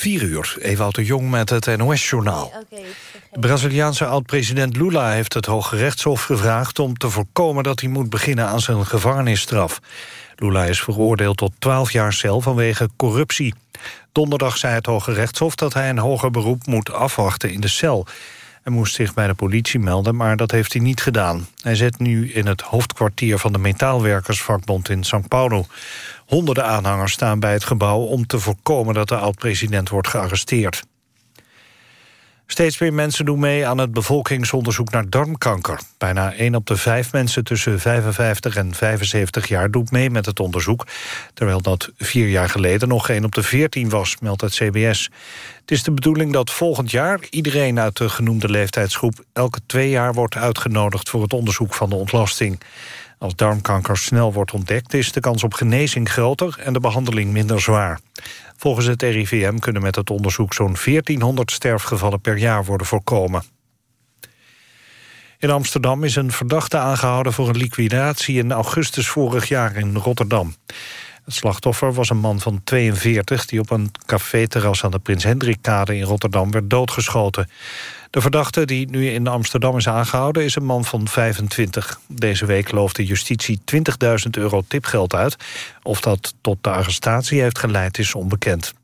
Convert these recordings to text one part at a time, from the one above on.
4 uur, Ewout de Jong met het NOS-journaal. De Braziliaanse oud-president Lula heeft het Hoge Rechtshof gevraagd... om te voorkomen dat hij moet beginnen aan zijn gevangenisstraf. Lula is veroordeeld tot 12 jaar cel vanwege corruptie. Donderdag zei het Hoge Rechtshof dat hij een hoger beroep moet afwachten in de cel. Hij moest zich bij de politie melden, maar dat heeft hij niet gedaan. Hij zit nu in het hoofdkwartier van de metaalwerkersvakbond in São Paulo. Honderden aanhangers staan bij het gebouw om te voorkomen dat de oud-president wordt gearresteerd. Steeds meer mensen doen mee aan het bevolkingsonderzoek naar darmkanker. Bijna 1 op de 5 mensen tussen 55 en 75 jaar doet mee met het onderzoek... terwijl dat vier jaar geleden nog 1 op de 14 was, meldt het CBS. Het is de bedoeling dat volgend jaar iedereen uit de genoemde leeftijdsgroep... elke twee jaar wordt uitgenodigd voor het onderzoek van de ontlasting. Als darmkanker snel wordt ontdekt is de kans op genezing groter... en de behandeling minder zwaar. Volgens het RIVM kunnen met het onderzoek zo'n 1400 sterfgevallen per jaar worden voorkomen. In Amsterdam is een verdachte aangehouden voor een liquidatie in augustus vorig jaar in Rotterdam. Het slachtoffer was een man van 42 die op een caféterras aan de Prins Hendrikkade in Rotterdam werd doodgeschoten. De verdachte die nu in Amsterdam is aangehouden is een man van 25. Deze week loofde justitie 20.000 euro tipgeld uit. Of dat tot de arrestatie heeft geleid is onbekend.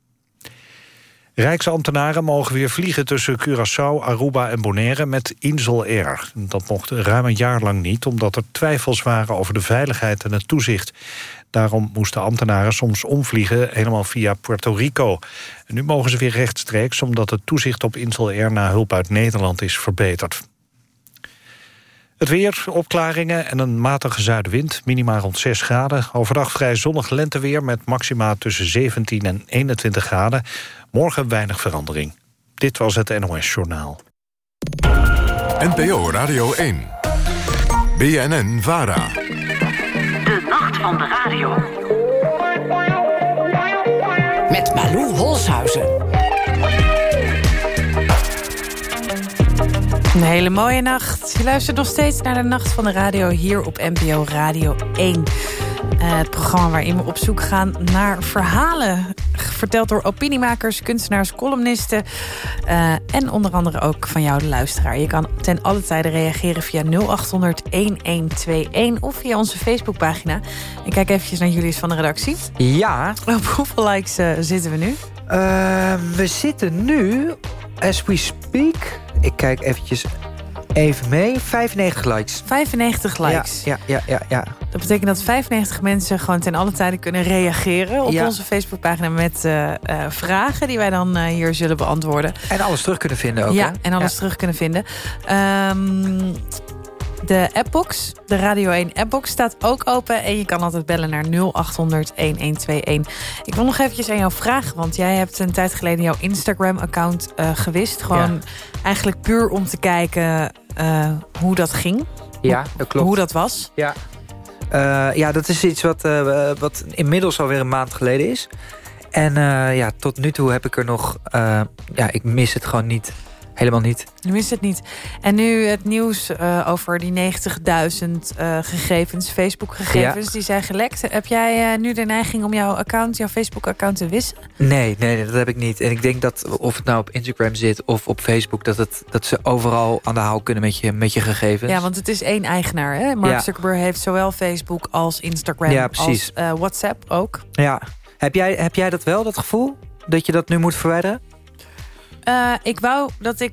Rijksambtenaren mogen weer vliegen tussen Curaçao, Aruba en Bonaire met Insel Air. Dat mocht ruim een jaar lang niet, omdat er twijfels waren over de veiligheid en het toezicht. Daarom moesten ambtenaren soms omvliegen helemaal via Puerto Rico. Nu mogen ze weer rechtstreeks omdat het toezicht op Insel Air na hulp uit Nederland is verbeterd. Het weer, opklaringen en een matige zuidenwind, minimaal rond 6 graden. Overdag vrij zonnig lenteweer met maxima tussen 17 en 21 graden. Morgen weinig verandering. Dit was het NOS Journaal. NPO Radio 1. BNN Vara. Van de Radio. Met Malou Holshuizen. Een hele mooie nacht. Je luistert nog steeds naar de Nacht van de Radio hier op NPO Radio 1. Uh, het programma waarin we op zoek gaan naar verhalen. Verteld door opiniemakers, kunstenaars, columnisten. Uh, en onder andere ook van jou, de luisteraar. Je kan ten alle tijde reageren via 0800-1121 of via onze Facebookpagina. Ik kijk eventjes naar jullie van de redactie. Ja. Op hoeveel likes uh, zitten we nu? we zitten nu, as we speak... Ik kijk eventjes even mee. 95 likes. 95 likes. Ja, ja, ja, ja, Dat betekent dat 95 mensen gewoon ten alle tijde kunnen reageren... op onze Facebookpagina met uh, uh, vragen die wij dan uh, hier zullen beantwoorden. En alles terug kunnen vinden ook, Ja, hè? en alles ja. terug kunnen vinden. Um, de appbox, de Radio 1 appbox, staat ook open. En je kan altijd bellen naar 0800-1121. Ik wil nog eventjes aan jou vragen. Want jij hebt een tijd geleden jouw Instagram-account gewist. Gewoon ja. eigenlijk puur om te kijken hoe dat ging. Ja, dat klopt. Hoe dat was. Ja, uh, ja dat is iets wat, wat inmiddels alweer een maand geleden is. En ja, tot nu toe heb ik er nog... ja, ik mis het gewoon niet helemaal niet. Nu is het niet. En nu het nieuws uh, over die 90.000 uh, gegevens, Facebook-gegevens, ja. die zijn gelekt. Heb jij uh, nu de neiging om jouw account, jouw Facebook-account te wissen? Nee, nee, dat heb ik niet. En ik denk dat of het nou op Instagram zit of op Facebook, dat, het, dat ze overal aan de haal kunnen met je, met je gegevens. Ja, want het is één eigenaar. Hè? Mark ja. Zuckerberg heeft zowel Facebook als Instagram ja, als uh, WhatsApp ook. Ja. Heb jij, heb jij dat wel, dat gevoel? Dat je dat nu moet verwijderen? Uh, ik wou dat ik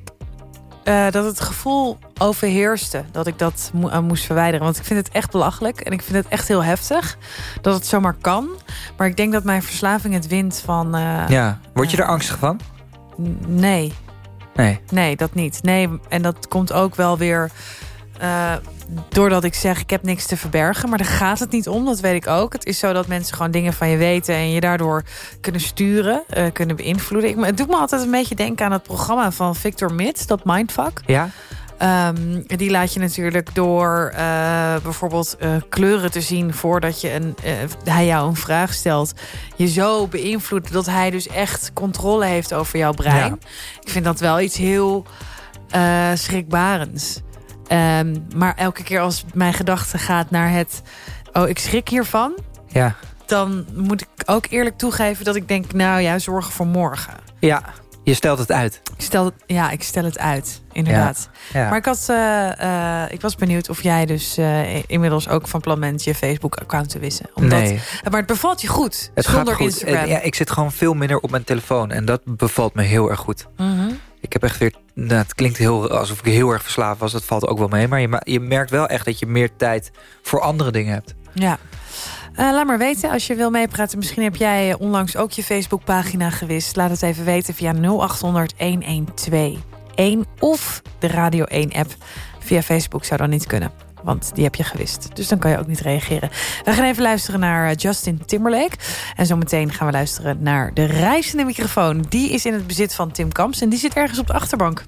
uh, dat het gevoel overheerste dat ik dat mo uh, moest verwijderen. Want ik vind het echt belachelijk en ik vind het echt heel heftig dat het zomaar kan. Maar ik denk dat mijn verslaving het wint van. Uh, ja, word je er angstig van? Nee. Nee. Nee, dat niet. Nee, en dat komt ook wel weer doordat ik zeg, ik heb niks te verbergen. Maar daar gaat het niet om, dat weet ik ook. Het is zo dat mensen gewoon dingen van je weten... en je daardoor kunnen sturen, uh, kunnen beïnvloeden. Ik, het doet me altijd een beetje denken aan het programma van Victor Mits, dat Mindfuck. Ja. Um, die laat je natuurlijk door uh, bijvoorbeeld uh, kleuren te zien... voordat je een, hij jou een vraag stelt. Je zo beïnvloedt dat hij dus echt controle heeft over jouw brein. Ja. Ik vind dat wel iets heel schrikbarends. Ehm, maar elke keer als mijn gedachte gaat naar het... oh, ik schrik hiervan... Ja. dan moet ik ook eerlijk toegeven dat ik denk... nou ja, zorgen voor morgen. Ja, je stelt het uit. Ik stel, ja, ik stel het uit, inderdaad. Maar ik, had, eh, eh, ik was benieuwd of jij dus eh, inmiddels ook van plan bent... je Facebook-account te wissen. Omdat, nee. Maar het bevalt je goed, het zonder gaat goed. Instagram. Ja, ik zit gewoon veel minder op mijn telefoon. En dat bevalt me heel erg goed. Mhm ik heb echt weer... Nou, het klinkt heel, alsof ik heel erg verslaafd was. Dat valt ook wel mee. Maar je, je merkt wel echt dat je meer tijd voor andere dingen hebt. Ja. Eh, laat maar weten als je wil meepraten. Misschien heb jij onlangs ook je Facebookpagina gewist. Laat het even weten via 0800 1121 of de Radio 1-app. Via Facebook zou dat niet kunnen want die heb je gewist. Dus dan kan je ook niet reageren. We gaan even luisteren naar eh, Justin Timberlake. En zometeen gaan we luisteren naar de reizende microfoon. Die is in het bezit van Tim Kamps en die zit ergens op de achterbank.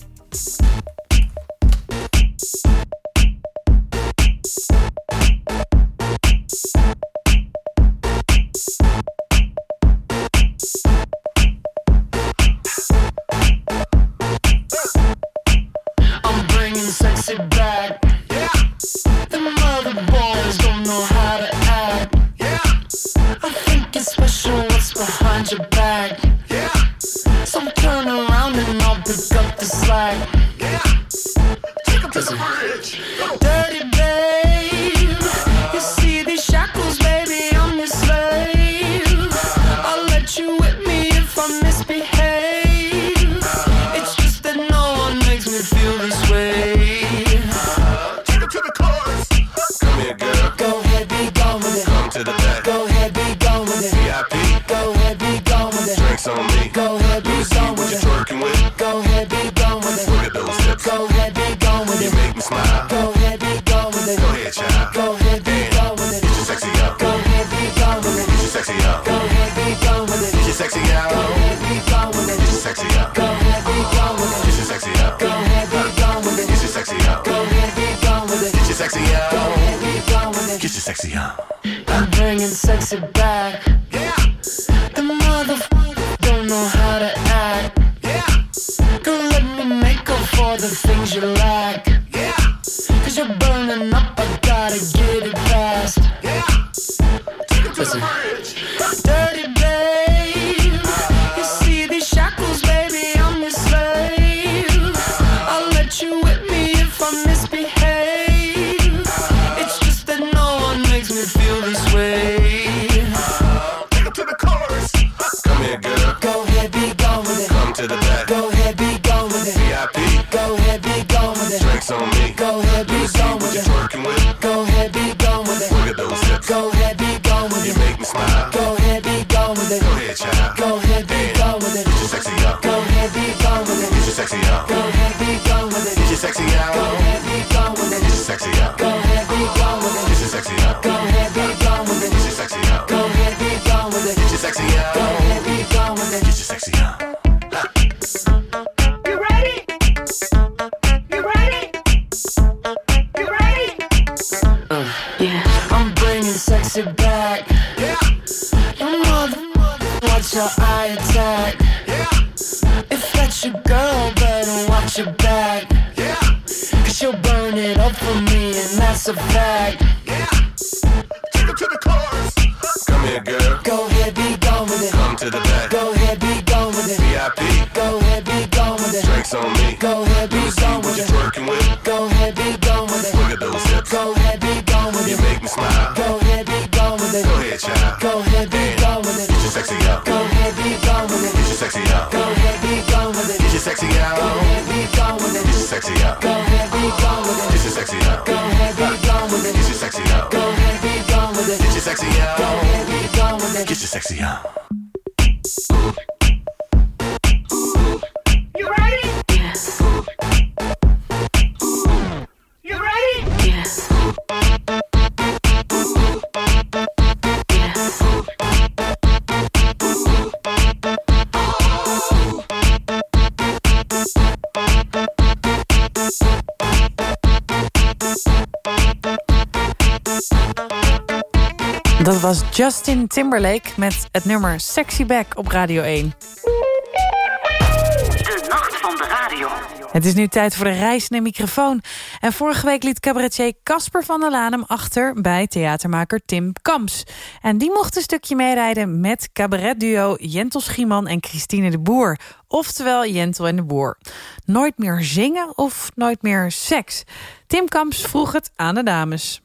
Justin Timberlake met het nummer Sexy Back op Radio 1. De nacht van de radio. Het is nu tijd voor de reis naar microfoon. En vorige week liet cabaretier Casper van der Laan achter... bij theatermaker Tim Kamps. En die mocht een stukje meerijden met cabaretduo Jentel Schieman en Christine de Boer. Oftewel Jentel en de Boer. Nooit meer zingen of nooit meer seks? Tim Kamps vroeg het aan de dames.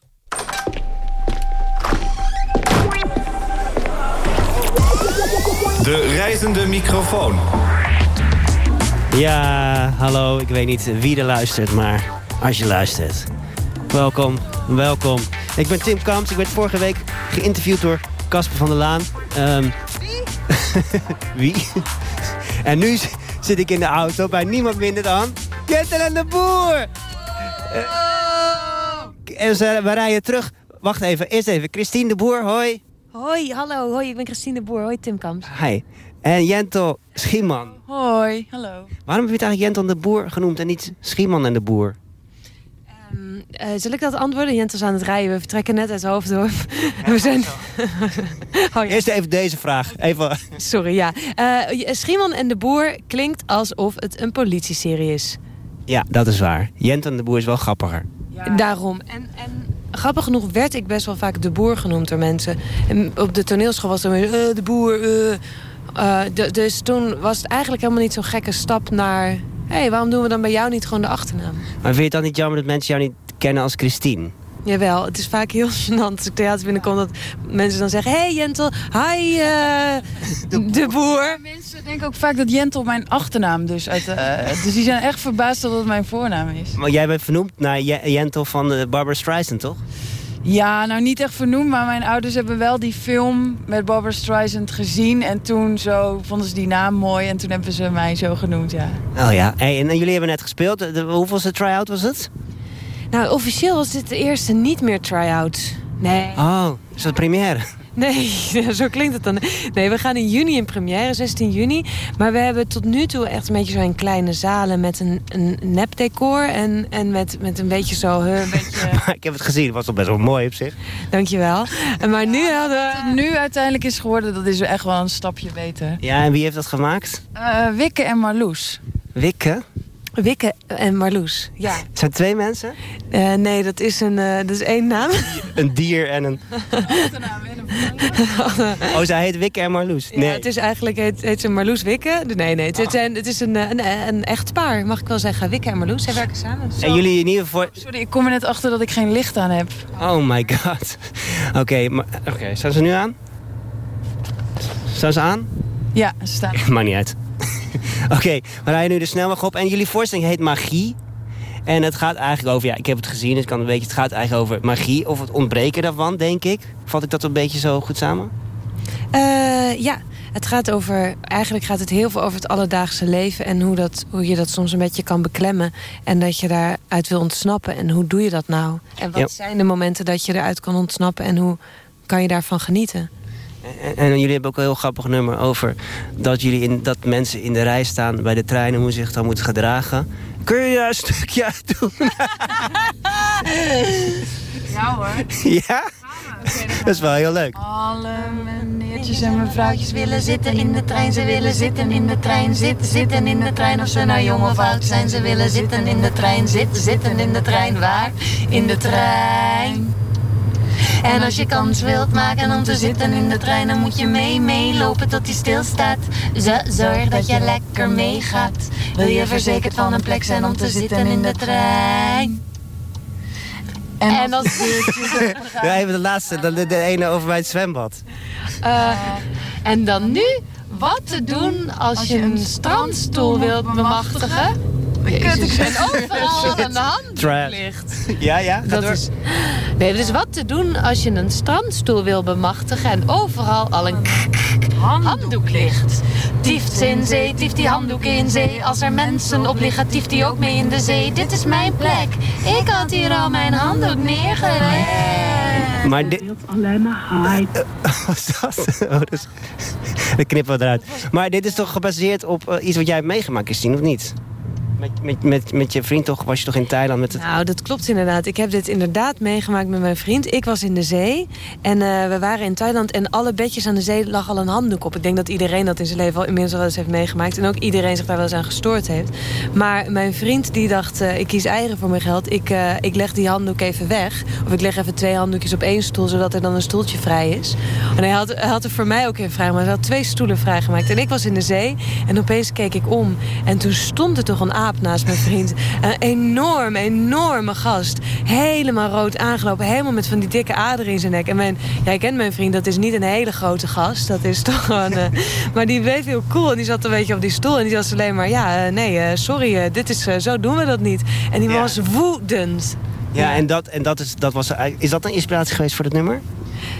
De reizende microfoon. Ja, hallo. Ik weet niet wie er luistert, maar als je luistert. Welkom, welkom. Ik ben Tim Kamps. Ik werd vorige week geïnterviewd door Casper van der Laan. Ehm, wie? en nu zit ik in de auto bij niemand minder dan... Jentel en de Boer! Eh, en ze, we rijden terug. Wacht even, eerst even. Christine de Boer, hoi. Hoi, hallo. Hoi, ik ben Christine de Boer. Hoi, Tim Kamps. Hi. En Jentel Schieman. Hoi, hallo. Waarom heb je het eigenlijk Jentel en de Boer genoemd en niet Schieman en de Boer? Eh, zal ik dat antwoorden? Jent is aan het rijden. We vertrekken net uit Hoofddorp. we zijn... oh, ja. Eerst even deze vraag. Even. Sorry, ja. Eh Schieman en de Boer klinkt alsof het een politieserie is. Ja, dat is waar. Jentel en de Boer is wel grappiger. Daarom. En, en grappig genoeg werd ik best wel vaak de Boer genoemd door mensen. En op de toneelschool was dan weer eh, de Boer. eh. Eh, dus toen was het eigenlijk helemaal niet zo'n gekke stap naar... Hé, hey, waarom doen we dan bij jou niet gewoon de achternaam? Maar vind je het dan niet jammer dat mensen jou niet kennen als Christine? Jawel, het is vaak heel gênant als ik theater binnenkom... dat mensen dan zeggen... hey, Jentel, hi, eh, de, boer. Mensen denken ook vaak dat Jentel mijn achternaam dus uit... eh, dus die zijn echt verbaasd dat het mijn voornaam is. Maar jij bent vernoemd naar Je- Jentel van de Barbara Streisand, toch? Ja, nou niet echt vernoemd, maar mijn ouders hebben wel die film met Barbara Streisand gezien. En toen zo vonden ze die naam mooi en toen hebben ze mij zo genoemd, ja. Oh ja. Hey, en, en jullie hebben net gespeeld. De- hoeveelste try-out was het? Nou, officieel was dit de eerste niet meer try-out. Nee. Oh, is dat première? Nee, zo klinkt het dan. Nee, we gaan in juni in première, 16 juni. Maar we hebben tot nu toe echt een beetje zo in kleine zalen... met een, een nepdecor en, en met, met een beetje zo... Een beetje, Maar ik heb het gezien. Het was toch best wel mooi op zich. dankjewel. En Maar nu hadden we... Wat het nu uiteindelijk is geworden, dat is echt wel een stapje beter. Ja, en wie heeft dat gemaakt? Eh, Wikke en Marloes. Wikke. Wikke en Marloes. Ja. Het zijn twee mensen. Eh, nee, dat is, een, eh, dat is één naam. Een dier en een... Oh, zij heet Wikke en Marloes. Ja, Nee. het is eigenlijk heet, heet ze Marloes Wikke. Nee, nee, het, het, zijn, het is een, eh, een, een echtpaar, mag ik wel zeggen. Wikke en Marloes, zij werken samen. En jullie in ieder geval... Sorry, ik kom er net achter dat ik geen licht aan heb. Oh my god. Oké, maar... Oké, staan ze nu aan? Staan ze aan? Ja, ze staan. Maakt niet uit. Oké, we rijden nu de snelweg op. En jullie voorstelling heet Magie. En het gaat eigenlijk over... Ja, ik heb het gezien, dus ik kan een beetje... Het gaat eigenlijk over magie of het ontbreken daarvan, denk ik. Vat ik dat een beetje zo goed samen? Eh, ja, het gaat over. Eigenlijk gaat het heel veel over het alledaagse leven en hoe, dat, hoe je dat soms een beetje kan beklemmen. En dat je daaruit wil ontsnappen. En hoe doe je dat nou? En wat Ja. zijn de momenten dat je eruit kan ontsnappen en hoe kan je daarvan genieten? En, en jullie hebben ook een heel grappig nummer over... Dat, jullie in, dat mensen in de rij staan bij de trein... en hoe ze zich dan moeten gedragen. Kun je daar een stukje uit doen? Ja hoor. ja? Dat is wel heel leuk. Alle meneertjes en mevrouwtjes willen zitten in de trein. Ze willen zitten in de trein. Zitten, zitten in de trein. Of ze nou jong of oud zijn. Ze willen zitten in de trein. Zitten, zitten in de trein. Waar? In de trein. En als je kans wilt maken om te zitten in de trein, dan moet je mee, meelopen tot die stilstaat. Zorg dat je lekker meegaat. Wil je verzekerd van een plek zijn om te zitten in de trein? En als Ja, even de laatste, de ene over bij het zwembad. Eh, en dan nu, wat te doen als je een strandstoel wilt bemachtigen? Jezus. En overal aan de hand Trash. ligt. Ja, ja, ga Dat door. is, nee, dus wat te doen als je een strandstoel wil bemachtigen en overal al een handdoek ligt. Tieft ze in zee, tieft die handdoek in zee. Als er mensen op liggen, tieft die ook mee in de zee. Dit is mijn plek. Ik had hier al mijn handdoek neergelegd. Maar dit... Alleen maar hype. Dat? Oh, dus... Dat knippen we eruit. Maar dit is toch gebaseerd op eh, iets wat jij hebt meegemaakt, Christine, of niet? Met, met, met, met je vriend toch, was je toch in Thailand met het... Nou, dat klopt inderdaad. Ik heb dit inderdaad meegemaakt met mijn vriend. Ik was in de zee en eh, we waren in Thailand... en alle bedjes aan de zee lag al een handdoek op. Ik denk dat iedereen dat in zijn leven al inmiddels wel eens heeft meegemaakt... en ook iedereen zich daar wel eens aan gestoord heeft. Maar mijn vriend die dacht, eh, ik kies eieren voor mijn geld. Ik, eh, ik leg die handdoek even weg. Of ik leg even twee handdoekjes op één stoel... zodat er dan een stoeltje vrij is. En hij had, hij had er voor mij ook in vrij, maar hij had twee stoelen vrijgemaakt. En ik was in de zee en opeens keek ik om. En toen stond er toch een aap naast mijn vriend. Een enorm, enorme gast. Helemaal rood aangelopen. Helemaal met van die dikke aderen in zijn nek. En mijn, ja, ik ken mijn vriend, dat is niet een hele grote gast. Dat is toch gewoon... eh, maar die bleef heel cool. En die zat een beetje op die stoel. En die was alleen maar, ja, eh, nee, eh, sorry. dit is, zo doen we dat niet. En die Ja. was woedend. Ja, en, dat, en dat, is, dat was... eigenlijk- Is dat een inspiratie geweest voor het nummer?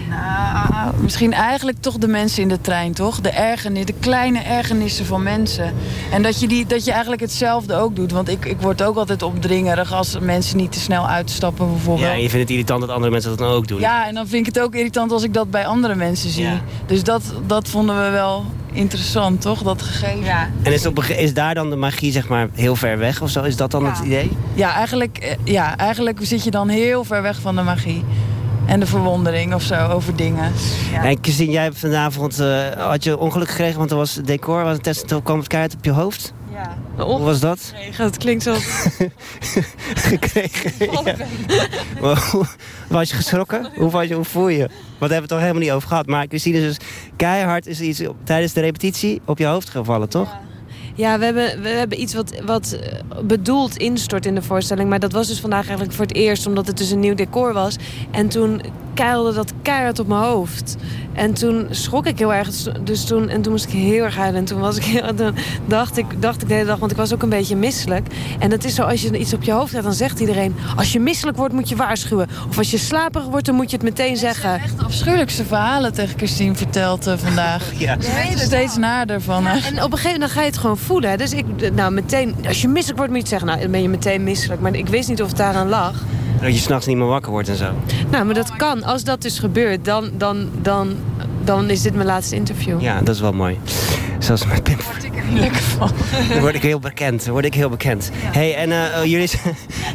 Nou, misschien eigenlijk toch de mensen in de trein, toch? De ergernis, de kleine ergernissen van mensen. En dat je, die, dat je eigenlijk hetzelfde ook doet. Want ik, ik word ook altijd opdringerig als mensen niet te snel uitstappen, bijvoorbeeld. Ja, je vindt het irritant dat andere mensen dat dan ook doen. Ja, en dan vind ik het ook irritant als ik dat bij andere mensen zie. Ja. Dus dat, dat vonden we wel interessant, toch? Dat gegeven. Ja, En is, op, is daar dan de magie zeg maar heel ver weg of zo? Is dat dan het idee? ja, eigenlijk, eh, ja, eigenlijk zit je dan heel ver weg van de magie. En de verwondering of zo over dingen. Ja. En Christine, jij vanavond eh, had je ongeluk gekregen, want er was decor, was een test, toen kwam het keihard op je hoofd. Ja. Hoe was dat? Dat klinkt zo... gekregen. Ja. Was je geschrokken? Hoe, was je, hoe voel je? Want daar hebben we het toch helemaal niet over gehad. Maar Christine, is dus keihard is iets op- tijdens de repetitie op je hoofd gevallen, toch? Ja, we hebben, we hebben iets wat, wat eh, bedoeld instort in de voorstelling. Maar dat was dus vandaag eigenlijk voor het eerst, omdat het dus een nieuw decor was. En toen keilde dat keihard op mijn hoofd. En toen schrok ik heel erg. Dus toen, en toen moest ik heel erg huilen. En toen, was ik heel, toen dacht, ik, dacht ik de hele dag, want ik was ook een beetje misselijk. En dat is zo, als je iets op je hoofd krijgt, dan zegt iedereen... als je misselijk wordt, moet je waarschuwen. Of als je slaperig wordt, dan moet je het meteen zeggen. Echt afschuwelijkste verhalen tegen Christine verteld eh, vandaag. Ja. Het er steeds nader van. En op een gegeven moment ga je het gewoon voelen. Hè. Dus ik, nou meteen, als je misselijk wordt, moet je zeggen. Nou, dan ben je meteen misselijk. Maar ik wist niet of het daaraan lag. Dat je s'nachts niet meer wakker wordt en zo. Nou, maar dat kan. Als dat dus gebeurt, dan, dan, dan, dan is dit mijn laatste interview. Ja, dat is wel mooi. Zoals met Pim. Lekker van. Dan word ik heel bekend. Dan word ik heel bekend. hey, en eh, oh, jullie...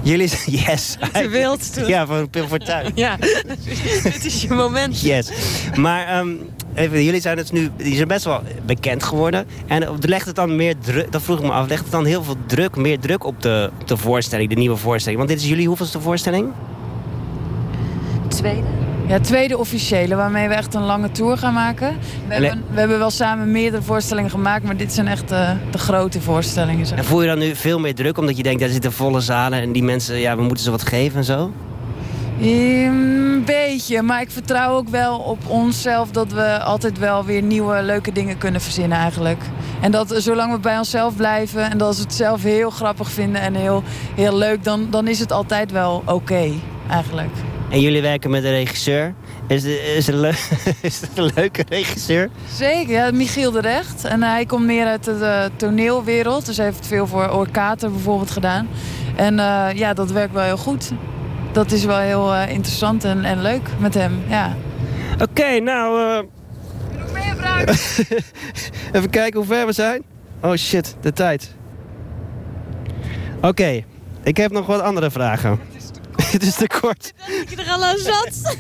jullie yes. Te wild toen. Ja, van Pim Fortuyn. Ja, dit is je moment. Yes. Maar ehm, even, jullie zijn dus nu die zijn best wel bekend geworden. En legt het dan meer druk, dat vroeg ik me af, legt het dan heel veel druk, meer druk op de, op de voorstelling, de nieuwe voorstelling? Want dit is jullie hoeveelste voorstelling? Tweede. Ja, tweede officiële, waarmee we echt een lange tour gaan maken. We, hebben, we hebben wel samen meerdere voorstellingen gemaakt, maar dit zijn echt eh, de grote voorstellingen. Zeg. En voel je dan nu veel meer druk omdat je denkt, daar zitten volle zalen en die mensen, ja, we moeten ze wat geven en zo? Een beetje, maar ik vertrouw ook wel op onszelf dat we altijd wel weer nieuwe leuke dingen kunnen verzinnen eigenlijk. En dat zolang we bij onszelf blijven en dat we het zelf heel grappig vinden en heel, heel leuk, dan, dan is het altijd wel oké eigenlijk. En jullie werken met een regisseur. Is, het- is, het, is het een leuke regisseur? Zeker, ja, Michiel de Recht. En hij komt meer uit de toneelwereld. Dus hij heeft veel voor Orkater bijvoorbeeld gedaan. En eh, ja, dat werkt wel heel goed. Dat is wel heel eh, interessant en, en leuk met hem, ja. Oké, nou... eh, Even kijken hoe ver we zijn. Oh shit, de tijd. Oké, ik heb nog wat andere vragen. Het is te kort. Dat je er al aan zat.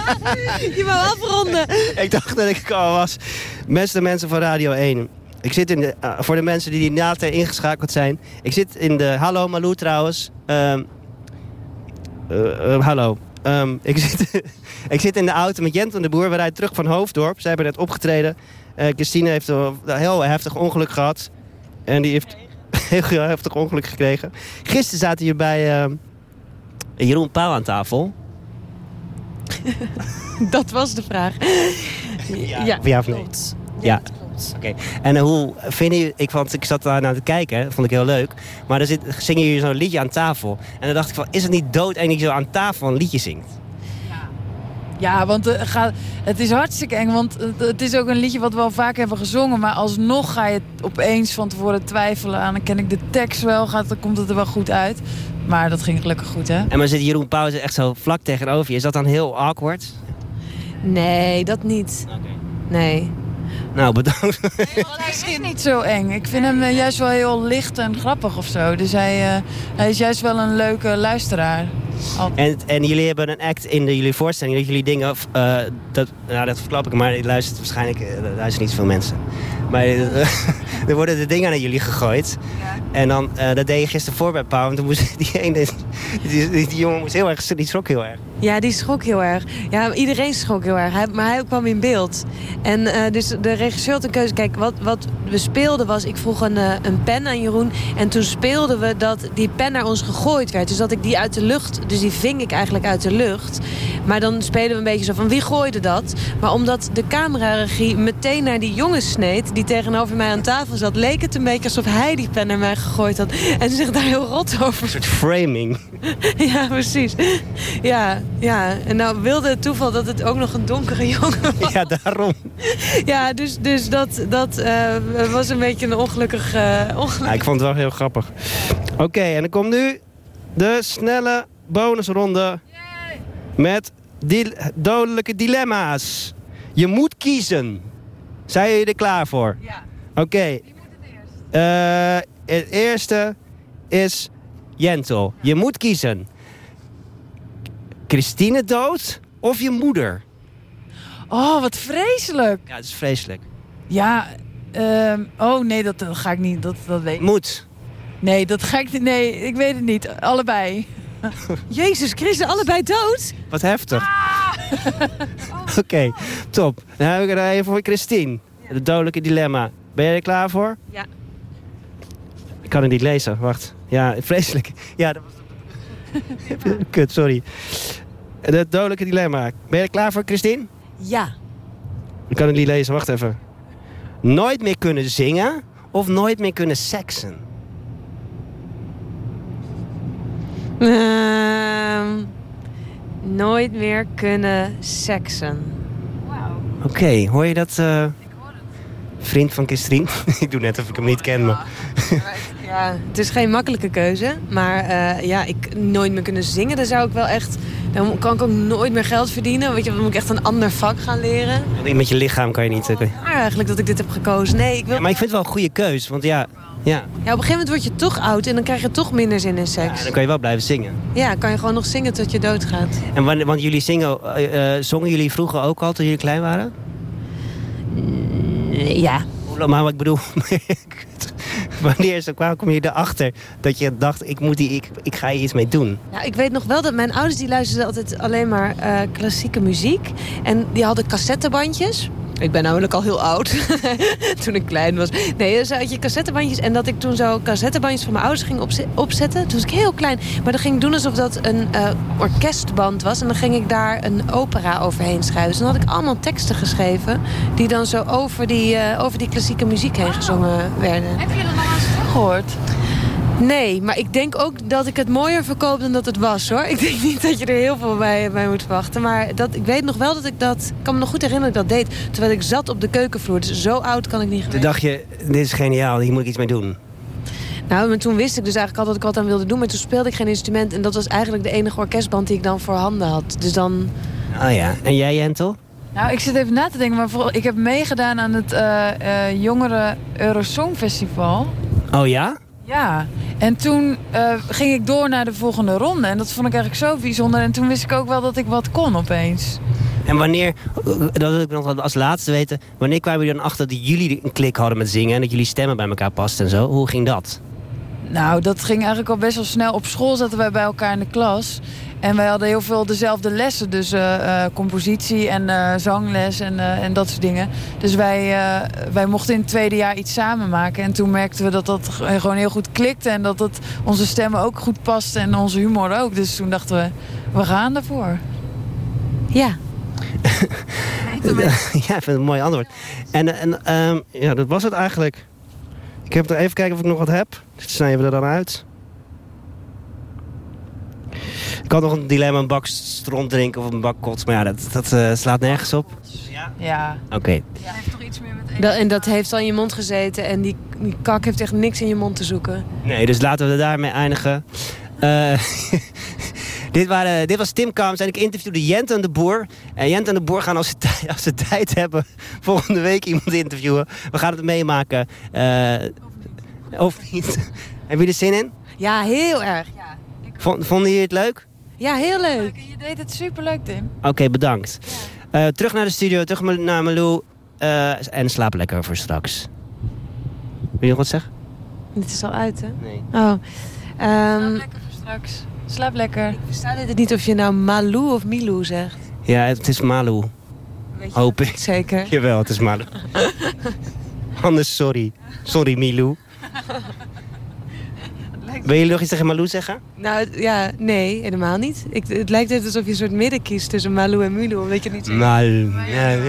je wou afronden. ik dacht dat ik al was. Beste mensen van Radio 1. Ik zit in de, eh, voor de mensen die later ingeschakeld zijn. Ik zit in de... Hallo Malou trouwens. Ehm, eh, eh, hallo. Ehm, ik, zit, ik zit in de auto met Jent en de Boer. We rijden terug van Hoofddorp. Zij hebben net opgetreden. Eh, Christine heeft een heel heftig ongeluk gehad. En die heeft heel heftig ongeluk gekregen. Gisteren zaten hier bij ehm, Jeroen Pauw aan tafel. Dat was de vraag. Ja, Of ja of nee? Klopt. Ja. Oké. En eh, hoe vinden jullie... Ik, vond, ik zat daar naar te kijken, dat vond ik heel leuk. Maar er zit, zingen jullie zo'n liedje aan tafel. En dan dacht ik van, is het niet dood en ik zo aan tafel een liedje zingt? Ja, want eh, ga, het is hartstikke eng. Want eh, het is ook een liedje wat we al vaak hebben gezongen. Maar alsnog ga je het opeens van tevoren twijfelen aan. Dan ken ik de tekst wel, gaat, dan komt het er wel goed uit. Maar dat ging gelukkig goed, hè? En maar zit Jeroen Pauw echt zo vlak tegenover je. Is dat dan heel awkward? Nee, dat niet. Nee. Nou, bedankt. Hij is niet zo eng. Ik vind hem eh, juist wel heel licht en grappig of zo. Dus hij, eh, hij is juist wel een leuke luisteraar. En, en jullie hebben een act in de, jullie voorstelling dat jullie dingen... eh, dat, nou, dat verklap ik, maar luistert waarschijnlijk uh, luisteren niet zoveel mensen. Maar uh, er worden de dingen naar jullie gegooid. En dan, uh, dat deed je gisteren voor bij Pauw. En toen moest die ene, die, die, die, jongen moest heel erg, die schrok heel erg. Ja, die schrok heel erg. Ja, iedereen schrok heel erg. Hij, maar hij kwam in beeld. En uh, dus de regisseur had een keuze. Kijk, wat, wat we speelden was... Ik vroeg een, uh, een pen aan Jeroen. En toen speelden we dat die pen naar ons gegooid werd. Dus dat ik die uit de lucht... Dus die ving ik eigenlijk uit de lucht. Maar dan spelen we een beetje zo van... Wie gooide dat? Maar omdat de cameraregie meteen naar die jongen sneed... die tegenover mij aan tafel zat... leek het een beetje alsof hij die pen naar mij gegooid had. En zich daar heel rot over... Een soort framing. ja, precies. Ja, ja. En nou wilde het toeval dat het ook nog een donkere jongen was. Ja, daarom. Ja, dus, dus dat, dat uh, was een beetje een ongelukkig... Uh, ongelukkig... Ja, ik vond het wel heel grappig. Oké, okay, en dan komt nu de snelle bonusronde... met dodelijke dilemma's. Je moet kiezen. Zijn jullie er klaar voor? Ja. Oké. Okay. Uh, het eerste is Jentel. Je moet kiezen. Christine dood of je moeder? Oh, wat vreselijk. Ja, het is vreselijk. Ja, uh, oh nee, dat, dat, ga ik niet. Dat, dat weet ik. Moet. Nee, dat ga ik niet. Nee, ik weet het niet. Allebei. Jezus Christus, allebei dood? Wat heftig. Ah! Oké, okay, top. Dan heb ik er even voor Christine. Ja. Het dodelijke dilemma. Ben jij er klaar voor? Ja. Ik kan het niet lezen, wacht. Ja, vreselijk. Ja, dat was... Kut, sorry. Het dodelijke dilemma. Ben je er klaar voor, Christine? Ja. Ik kan het niet lezen, wacht even. Nooit meer kunnen zingen of nooit meer kunnen seksen? Uh, nooit meer kunnen seksen. Wauw. Oké, okay, hoor je dat... Uh, vriend van Christine? ik doe net of ik hem niet ken, maar... ja, het is geen makkelijke keuze. Maar uh, ja, ik nooit meer kunnen zingen, dan zou ik wel echt... Dan kan ik ook nooit meer geld verdienen. Weet je, dan moet ik echt een ander vak gaan leren. Met je lichaam kan je niet... Oh, eigenlijk dat ik dit heb gekozen. Nee, ik wil... Ja, maar ik vind het wel een goede keus, want ja... Ja. ja, op een gegeven moment word je toch oud en dan krijg je toch minder zin in seks. Ja, dan kan je wel blijven zingen. Ja, kan je gewoon nog zingen tot je doodgaat. En wanneer, want jullie zingen, uh, uh, zongen jullie vroeger ook al toen jullie klein waren? Ja. Maar wat ik bedoel, wanneer zo kwam, kom je erachter dat je dacht, ik, moet die, ik, ik ga hier iets mee doen? Ja, ik weet nog wel dat mijn ouders die luisterden altijd alleen maar uh, klassieke muziek. En die hadden cassettebandjes. Ik ben namelijk al heel oud. toen ik klein was. Nee, dus had je cassettebandjes. En dat ik toen zo cassettebandjes van mijn ouders ging opzetten. Toen was ik heel klein. Maar dan ging ik doen alsof dat een uh, orkestband was. En dan ging ik daar een opera overheen schrijven. Dus dan had ik allemaal teksten geschreven. Die dan zo over die, uh, over die klassieke muziek heen gezongen werden. Heb je dat nog gehoord? Nee, maar ik denk ook dat ik het mooier verkoop dan dat het was, hoor. Ik denk niet dat je er heel veel bij, bij moet verwachten. Maar dat, ik weet nog wel dat ik dat... Ik kan me nog goed herinneren dat ik dat deed. Terwijl ik zat op de keukenvloer. Dus zo oud kan ik niet. Toen dacht je, dit is geniaal, hier moet ik iets mee doen. Nou, maar toen wist ik dus eigenlijk al dat ik wat aan wilde doen. Maar toen speelde ik geen instrument. En dat was eigenlijk de enige orkestband die ik dan voor handen had. Dus dan... Ah ja. En jij, Jentel? Nou, ik zit even na te denken. Maar vooral, ik heb meegedaan aan het uh, uh, Jongeren Eurosong Festival. Oh ja? Ja, en toen uh, ging ik door naar de volgende ronde. En dat vond ik eigenlijk zo bijzonder. En toen wist ik ook wel dat ik wat kon opeens. En wanneer, dat wil ik nog als laatste weten... wanneer kwamen jullie dan achter dat jullie een klik hadden met zingen... en dat jullie stemmen bij elkaar pasten en zo? Hoe ging dat? Nou, dat ging eigenlijk al best wel snel. Op school zaten wij bij elkaar in de klas. En wij hadden heel veel dezelfde lessen. Dus uh, uh, compositie en uh, zangles en, en dat soort dingen. Dus wij, wij mochten in het tweede jaar iets samen maken. En toen merkten we dat dat gewoon heel goed klikte. En dat het onze stemmen ook goed paste. En onze humor ook. Dus toen dachten we, we gaan ervoor. Ja. ja, ik vind het een mooi antwoord. En, en um, ja, dat was het eigenlijk. Ik heb er even kijken of ik nog wat heb. Dat snijden we er dan uit. Ik had nog een dilemma, een bak stront drinken of een bak kots. Maar ja, dat, dat uh, slaat nergens op. Ja? Ja. Oké. Okay. Ja, heeft toch iets meer met dat, En dat heeft al in je mond gezeten. En die, die kak heeft echt niks in je mond te zoeken. Nee, dus laten we daarmee eindigen. Uh, Dit, waren, dit was Tim Kamps en ik interviewde Jent en de Boer. En Jent en de Boer gaan als ze, tij- als ze tijd hebben... volgende week iemand interviewen. We gaan het meemaken. Eh, of niet. Hebben jullie er zin in? Ja, heel erg. Vond, vonden jullie het leuk? Ja, heel leuk. Je deed het superleuk, Tim. Oké, bedankt. Eh, terug naar de studio, terug naar Malou. eh, en slaap lekker voor straks. Wil je nog wat zeggen? Dit is al uit, hè? Nee. Oh. Ehm, lekker voor straks. Slaap lekker. Ik versta dit niet of je nou Malou of Milou zegt. Ja, het is Malou. Hoop ik. Zeker. Jawel, het is Malou. Anders sorry. Sorry, Milou. Wil je nog iets tegen Malou zeggen? Nou, ja, nee, helemaal niet. Ik, het lijkt net alsof je een soort midden kiest tussen Malou en Milou. Omdat je niet zegt... Malou.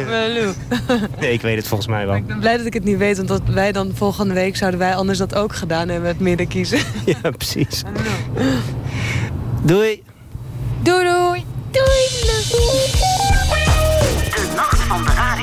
Malou. Nee, ik weet het volgens mij wel. Ik ben blij dat ik het niet weet, want dat wij dan volgende week zouden wij anders dat ook gedaan hebben, het midden kiezen. Ja, precies. Doei. Doei doei. Doei. De nacht van de radio.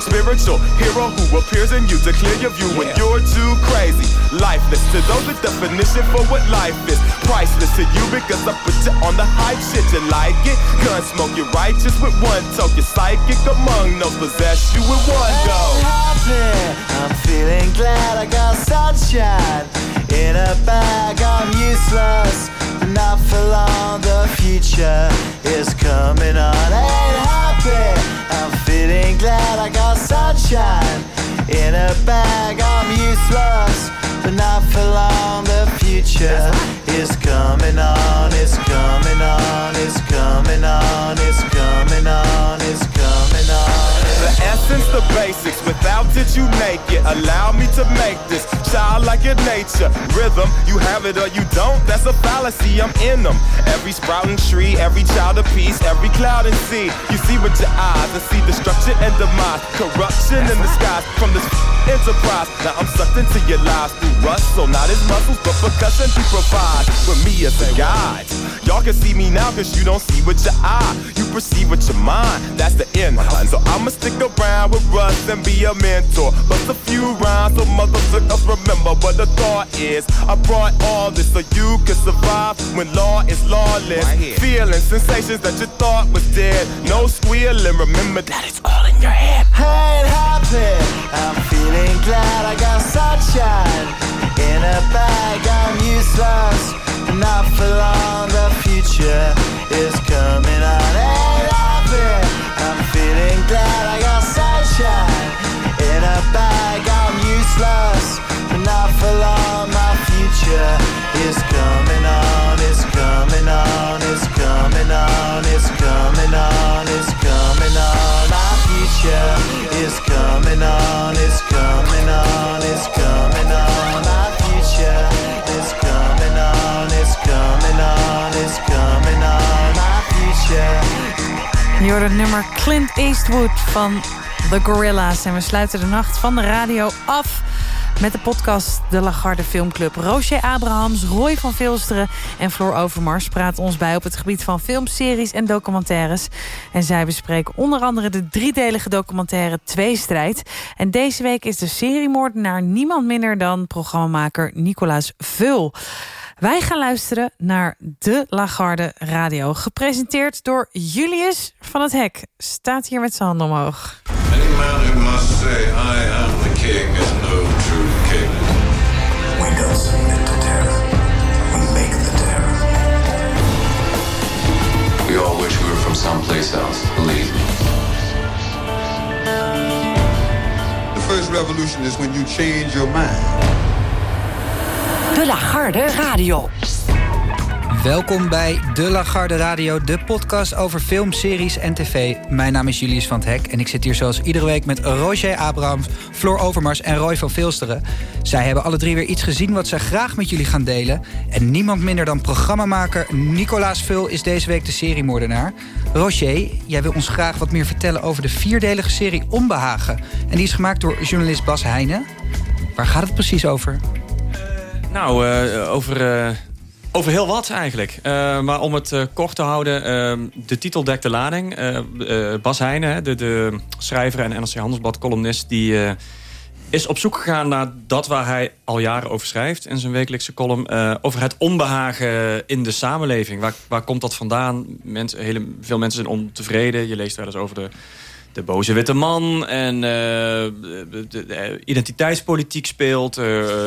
spiritual hero who appears in you to clear your view when you're too crazy. Lifeless to those, the definition for what life is. Priceless to you because I put you on the hype shit. You like it? Gun smoke, you're righteous with one toke. You're psychic among no possess you with one go. I'm feeling glad I got sunshine in a bag. I'm useless, not for long. The future is coming on. Ain't happy. I'm feeling glad I got sunshine in a bag. I'm useless, but not for long. The future is coming on. It's coming on. It's coming on. It's coming on. It's coming on. The essence, the basics. Without it, you make it. Allow me to make this child like in nature. Rhythm, you have it or you don't. That's a fallacy. I'm in them. Every sprouting tree, every child of peace, every cloud and sea. You see with your eyes and see destruction and demise. Corruption in the skies from this enterprise. Now I'm sucked into your lies through rust. So not his muscles, but percussion to provide with me as a guide. Y'all can see me now cause you don't see with your eye. You perceive with your mind. That's the end. So I'ma stick around with Russ and be a mentor. Bust a few rhymes so motherfuckers remember what the thought is. I brought all this so you can survive when law is lawless. Feeling sensations that you thought was dead. No squealing. Remember that it's all in your head. I ain't happy. I'm feeling glad I got sunshine in Hoort het nummer Clint Eastwood van The Gorilla's. En we sluiten de nacht van de radio af met de podcast De Lagarde Filmclub. Roger Abrahams, Roy van Vilsteren en Floor Overmars praten ons bij... op het gebied van filmseries en documentaires. En zij bespreken onder andere de driedelige documentaire Tweestrijd. En deze week is de seriemoordenaar niemand minder dan programmamaker Nicolaas Vul. Wij gaan luisteren naar De Lagarde Radio. Gepresenteerd door Julius van het Hek. Staat hier met zijn handen omhoog. man who must say, I am the king, is no true king. We don't submit to terror. We make the terror. We all wish we were from someplace else, believe me. The first revolution is when you change your mind. De Lagarde Radio. Welkom bij De Lagarde Radio, de podcast over film, series en tv. Mijn naam is Julius van het Hek en ik zit hier zoals iedere week met Roger Abrahams, Floor Overmars en Roy van Vilsteren. Zij hebben alle drie weer iets gezien wat zij graag met jullie gaan delen. En niemand minder dan programmamaker Nicolaas Vul is deze week de seriemoordenaar. Roger, jij wil ons graag wat meer vertellen over de vierdelige serie Onbehagen. En die is gemaakt door journalist Bas Heijnen. Waar gaat het precies over? Nou, eh, over, eh, over heel wat eigenlijk. Eh, maar om het kort te houden, eh, de titel dekt de lading. Bas Heijnen, de, de schrijver en NRC Handelsblad columnist... die is op zoek gegaan naar dat waar hij al jaren over schrijft... in zijn wekelijkse column, over het onbehagen in de samenleving. Waar, waar komt dat vandaan? Mensen, hele, veel mensen zijn ontevreden. Je leest wel eens over de de boze witte man en eh, de, de- de identiteitspolitiek speelt. Eh,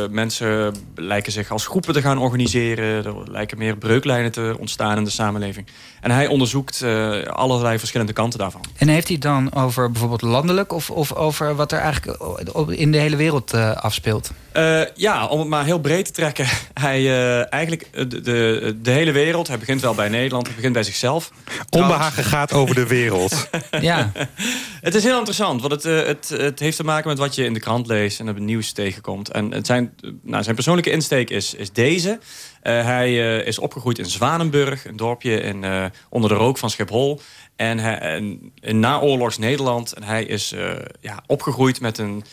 mensen lijken zich als groepen te gaan organiseren. Er lijken meer breuklijnen te ontstaan in de samenleving. En hij onderzoekt eh, allerlei verschillende kanten daarvan. En heeft hij het dan over bijvoorbeeld landelijk of, of over wat er eigenlijk op- in de hele wereld eh, afspeelt? Eh, ja, om het maar heel breed te trekken. Hij eh, eigenlijk eh, de, de, de hele wereld. Hij begint wel bij Nederland. Hij begint bij zichzelf. Onbehagen gaat over de wereld. ja. Het is heel interessant, want het, eh, het, het heeft te maken met wat je in de krant leest en het nieuws tegenkomt. En het zijn, nou, zijn persoonlijke insteek is, is deze. Eh, hij eh, is opgegroeid in Zwanenburg, een dorpje in, onder de rook van Schiphol. En, en in naoorlogs Nederland. En hij is ja, opgegroeid met een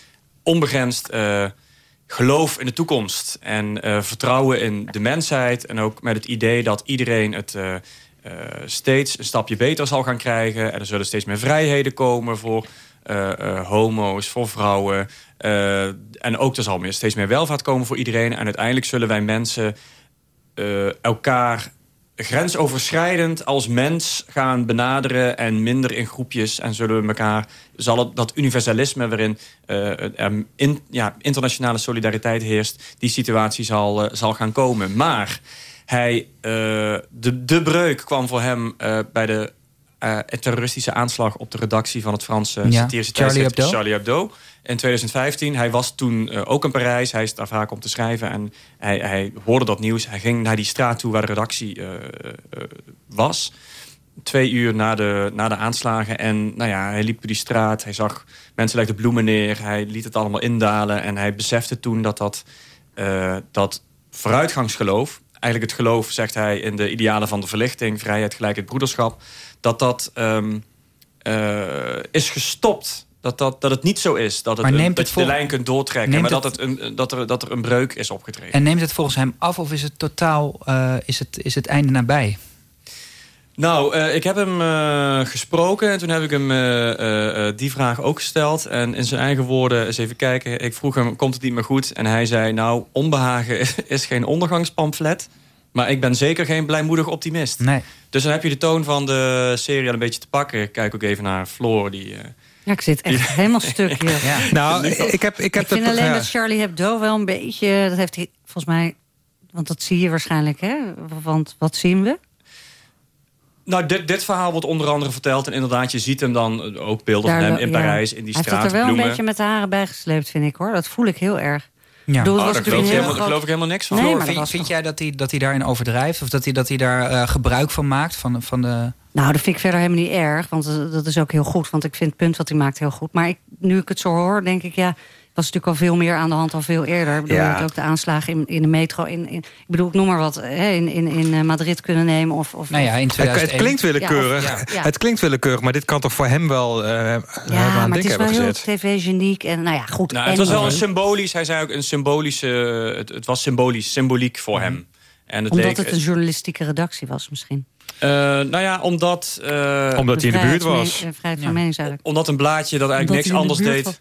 onbegrensd geloof in de toekomst. En vertrouwen in de mensheid. En ook met het idee dat iedereen het eh, steeds een stapje beter zal gaan krijgen. En er zullen steeds meer vrijheden komen voor eh, eh, homo's, voor vrouwen. En ook er zal meer, steeds meer welvaart komen voor iedereen. En uiteindelijk zullen wij mensen elkaar grensoverschrijdend als mens gaan benaderen en minder in groepjes en zullen we elkaar zal het dat universalisme waarin er in, ja, internationale solidariteit heerst die situatie zal, zal gaan komen maar hij eh, de, de breuk kwam voor hem eh, bij de eh, terroristische aanslag op de redactie van het Franse Ja, satirische Charlie tijdschrift Hebdo. Charlie Hebdo in 2015. Hij was toen ook in Parijs. Hij is daar vaak om te schrijven. En hij, hij hoorde dat nieuws. Hij ging naar die straat toe waar de redactie was. Twee uur na de, na de aanslagen. En nou ja, hij liep door die straat. Hij zag mensen legden bloemen neer. Hij liet het allemaal indalen. En hij besefte toen dat dat, dat vooruitgangsgeloof... eigenlijk het geloof, zegt hij, in de idealen van de verlichting... vrijheid, gelijkheid, broederschap... dat dat ehm, eh, is gestopt. Dat, dat, dat het niet zo is. Dat, het een- dat je de lijn kunt doortrekken. Maar dat, het- het een, dat, er, dat er een breuk is opgetreden. En neemt het volgens hem af of is het totaal eh, is het, is het einde nabij? Nou, eh, ik heb hem eh, gesproken en toen heb ik hem eh, die vraag ook gesteld. En in zijn eigen woorden, eens even kijken. Ik vroeg hem, komt het niet meer goed? En hij zei, nou, onbehagen is geen ondergangspamflet. Maar ik ben zeker geen blijmoedig optimist. Nee. Dus dan heb je de toon van de serie al een beetje te pakken. Ik kijk ook even naar Floor, die... eh, Ja, ik zit echt helemaal stuk hier. Nou, ik heb, ik heb ik vind alleen ja. dat Charlie Hebdo wel een beetje... Dat heeft hij volgens mij... Want dat zie je waarschijnlijk, hè? Want wat zien we? Nou, dit, dit verhaal wordt onder andere verteld. En inderdaad, je ziet hem dan eh, ook beelden Daar van hem in ja. Parijs, in die Hij heeft straat. het er wel bloemen. een beetje met de haren bijgesleept, vind ik, hoor. Dat voel ik heel erg. Ja. Oh, daar geloof, ik helemaal, groot- geloof ik helemaal niks van. Nee, maar vind jij dat hij, dat hij daarin overdrijft? Of dat hij, dat hij daar eh, gebruik van maakt? Van, van de... Nou, dat vind ik verder helemaal niet erg. Want eh, dat is ook heel goed. Want ik vind het punt wat hij maakt heel goed. Maar ik, nu ik het zo hoor, denk ik... ja, was natuurlijk al veel meer aan de hand al veel eerder. Ik bedoel, Ja. ook de aanslagen in, in de metro. In, in, ik bedoel, ik noem maar wat. Hè, in, in, in eh, Madrid kunnen nemen. Of, of, Nou ja, in Het, het klinkt willekeurig. Ja, of- ja. Het klinkt willekeurig, maar dit kan toch voor hem wel eh Ja, aan maar het is wel hebben heel tv-geniek. En nou ja, goed. Nou, het was wel een symbolisch, hij zei ook een symbolische, het, het was symbolisch, symboliek voor hem. En het Omdat leek, het een journalistieke redactie was misschien. eh, nou ja, omdat... eh, Omdat hij in de buurt was. Vrijheid van meningsuiting. Omdat een blaadje dat eigenlijk Omdat niks anders deed.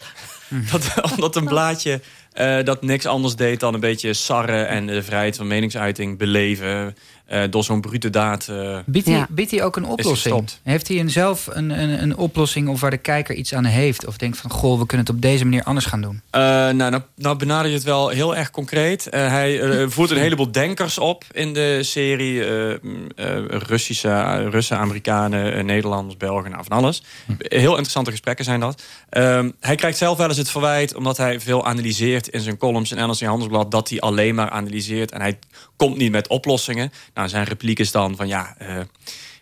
Dat, omdat een blaadje eh, dat niks anders deed dan een beetje sarren en de vrijheid van meningsuiting beleven. Eh, door zo'n brute daad. eh, Biedt hij, biedt hij ook een oplossing? Heeft hij een zelf een, een, een oplossing of waar de kijker iets aan heeft? Of denkt van, goh, we kunnen het op deze manier anders gaan doen? Eh, nou, nou, nou benader je het wel heel erg concreet. Eh, hij voert een heleboel denkers op in de serie. eh, mm, eh, Russische, Russen, Amerikanen, Nederlanders, Belgen, nou, van alles. Heel interessante gesprekken zijn dat. Ehm, hij krijgt zelf wel eens het verwijt, omdat hij veel analyseert in zijn columns in NRC Handelsblad, dat hij alleen maar analyseert en hij komt niet met oplossingen. Nou, zijn repliek is dan van ja. eh,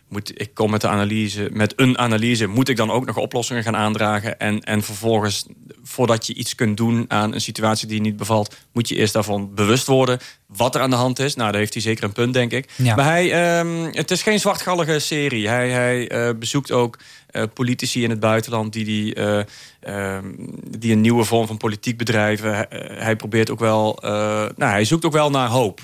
moet, ik kom met de analyse, met een analyse, moet ik dan ook nog oplossingen gaan aandragen? En, en vervolgens, voordat je iets kunt doen aan een situatie die je niet bevalt, moet je eerst daarvan bewust worden wat er aan de hand is. Nou, daar heeft hij zeker een punt, denk ik. Ja. Maar hij, ehm, het is geen zwartgallige serie. Hij, hij eh, bezoekt ook eh, politici in het buitenland die, die, eh, ehm, die een nieuwe vorm van politiek bedrijven. Hij, hij probeert ook wel, nou, hij zoekt ook wel naar hoop.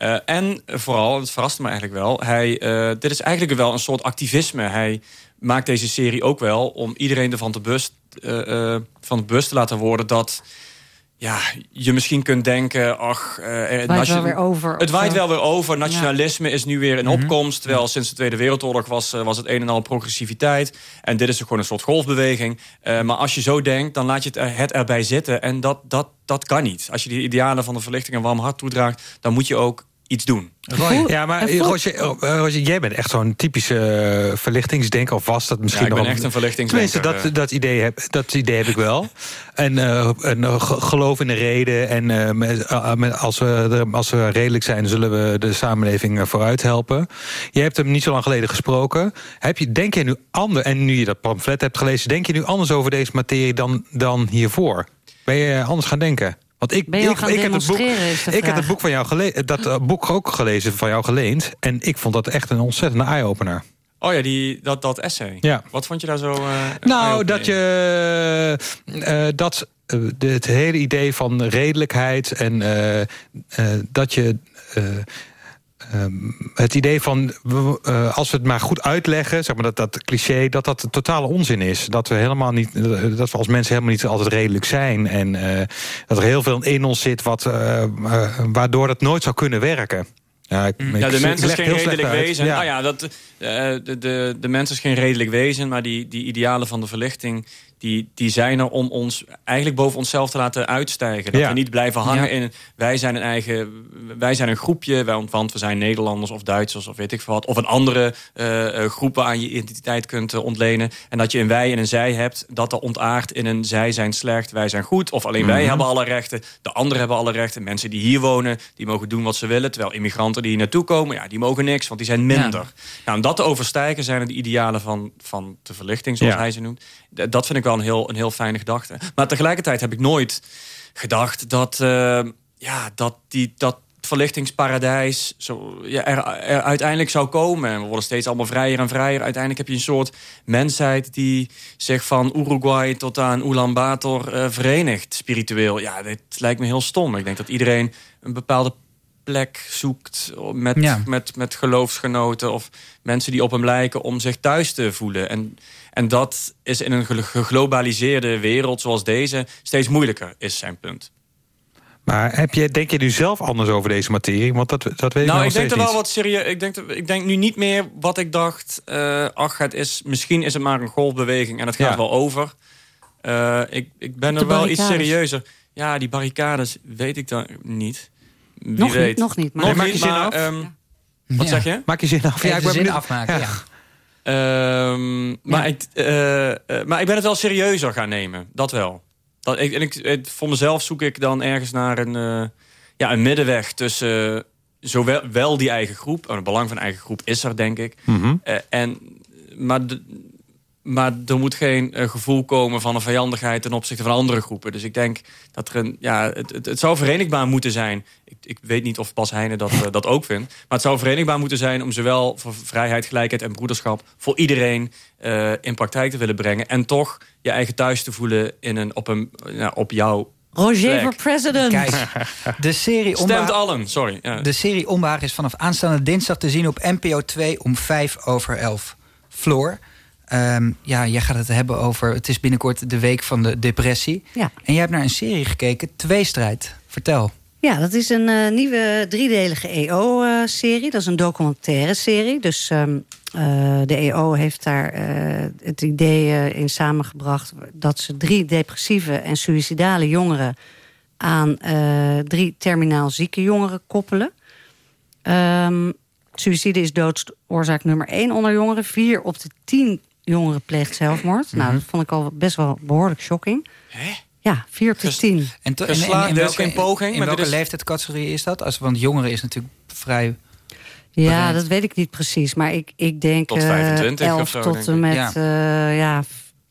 Eh, en vooral, het verraste me eigenlijk wel, hij, eh, dit is eigenlijk wel een soort activisme. Hij maakt deze serie ook wel om iedereen ervan te bewust, eh, eh, van bewust te laten worden dat ja, je misschien kunt denken, ach... eh, waait wel weer over, Het waait wel weer over. Nationalisme is nu weer in opkomst. Terwijl sinds de Tweede Wereldoorlog was, was het een en al progressiviteit. En dit is gewoon een soort golfbeweging. Eh, maar als je zo denkt, dan laat je het, er, het erbij zitten. En dat, dat, dat kan niet. Als je die idealen van de verlichting een warm hart toedraagt... dan moet je ook iets doen. Ja, maar Roger, eh, Roger, jij bent echt zo'n typische eh, verlichtingsdenker. Of was dat misschien Ja, ik ben nog echt een verlichtingsdenker, Tenminste, dat, eh. dat, idee heb, dat idee heb ik wel. En, eh, en eh, ge- geloof in de reden. En eh, met, eh, als, we, als we redelijk zijn, zullen we de samenleving eh, vooruit helpen. Je hebt hem niet zo lang geleden gesproken. Heb je, denk je nu anders, en nu je dat pamflet hebt gelezen... denk je nu anders over deze materie dan, dan hiervoor? Ben je anders gaan denken? Want ik, Ben je al gaan ik heb het boek, ik heb het boek van jou gelezen, dat eh, boek ook gelezen van jou geleend. En ik vond dat echt een ontzettende eye-opener. Oh ja, die, dat, dat essay. Ja. Wat vond je daar zo... eh, Nou, dat in? je eh, dat het hele idee van redelijkheid en eh, eh, dat je eh, ehm, het idee van eh, als we het maar goed uitleggen, zeg maar dat dat cliché, dat dat totale onzin is. Dat we helemaal niet, dat we als mensen helemaal niet altijd redelijk zijn en eh, dat er heel veel in ons zit wat eh, waardoor dat nooit zou kunnen werken. Ja, ik, Ja, ik- de mens is geen redelijk wezen. Ja. Nou ja, dat, de, de, de mens is geen redelijk wezen, maar die, die idealen van de verlichting... Die, die zijn er om ons eigenlijk boven onszelf te laten uitstijgen. Dat Ja. we niet blijven hangen Ja. in... wij zijn een eigen... wij zijn een groepje, want, we zijn Nederlanders of Duitsers of weet ik veel wat. Of een andere eh, eh, groep aan je identiteit kunt eh, ontlenen. En dat je een wij en een zij hebt, dat er ontaart in een zij zijn slecht, wij zijn goed. Of alleen wij Mhm. hebben alle rechten, de anderen hebben alle rechten. Mensen die hier wonen, die mogen doen wat ze willen. Terwijl immigranten die hier naartoe komen, ja, die mogen niks, want die zijn minder. Nou, om dat te overstijgen zijn er de idealen van, van de verlichting, zoals Ja. hij ze noemt. Dat vind ik wel een heel, een heel fijne gedachte. Maar tegelijkertijd heb ik nooit gedacht dat, eh, ja, dat, die, dat verlichtingsparadijs zo, ja, er, uiteindelijk zou komen. En we worden steeds allemaal vrijer en vrijer. Uiteindelijk heb je een soort mensheid die zich van Uruguay tot aan Ulaanbaatar eh verenigt, spiritueel. Ja, dit lijkt me heel stom. Ik denk dat iedereen een bepaalde plek zoekt met, Ja. met, met geloofsgenoten of mensen die op hem lijken om zich thuis te voelen. En, en dat is in een geglobaliseerde wereld zoals deze steeds moeilijker, is zijn punt. Maar heb je, denk je nu zelf anders over deze materie? Want dat, dat weet ik nou, ik denk steeds er wel niet. wat serieus. Ik denk, ik denk nu niet meer wat ik dacht. eh, ach, het is, misschien is het maar een golfbeweging en het gaat Ja. wel over. Eh, ik, ik ben De er wel iets serieuzer. Ja, die barricades weet ik dan niet. Wie Nog niet, nog niet, maar- Nog maak je zin maar, af? ehm, Ja. Wat zeg je? Maak je zin af. Ja, ik ben zin benieuwd. afmaken, ja. Ehm, maar, ik, eh, eh, maar ik ben het wel serieuzer gaan nemen. Dat wel. Dat, ik, en ik, het- voor mezelf zoek ik dan ergens naar een, eh, ja, een middenweg tussen zowel wel die eigen groep. Oh, het belang van eigen groep is er, denk ik. Mhm. Eh, en, maar, de- maar er moet geen eh, gevoel komen van een vijandigheid ten opzichte van andere groepen. Dus ik denk dat er een. Ja, het, het, het zou verenigbaar moeten zijn. Ik, ik weet niet of Bas Heijnen dat, eh, dat ook vindt. Maar het zou verenigbaar moeten zijn om zowel voor vrijheid, gelijkheid en broederschap voor iedereen eh, in praktijk te willen brengen. En toch je eigen thuis te voelen in een, op, een, ja, op jouw. Roger voor president. Kijk, de serie Stemt allen, sorry. Ja. De serie Onbehagen is vanaf aanstaande dinsdag te zien op NPO 2 om 5 over 11. Floor, ehm, ja, jij gaat het hebben over... het is binnenkort de week van de depressie. Ja. En jij hebt naar een serie gekeken, Tweestrijd. Vertel. Ja, dat is een eh, nieuwe driedelige EO-serie. dat is een documentaire serie. Dus ehm, eh, de EO heeft daar eh, het idee eh, in samengebracht... dat ze drie depressieve en suïcidale jongeren... aan eh, drie terminaal zieke jongeren koppelen. Ehm suïcide is doodsoorzaak nummer één onder jongeren. Vier op de tien jongeren pleegt zelfmoord. Nou, dat vond ik al best wel behoorlijk shocking. Ja, vier op de tien. En, in welke, geen poging, In maar welke leeftijdscategorie is dat? Als, want jongeren is natuurlijk vrij... Ja, dat weet ik niet precies. Maar ik, ik denk Tot eh, 25 of 11 zo, tot en met Ja. ja. ja,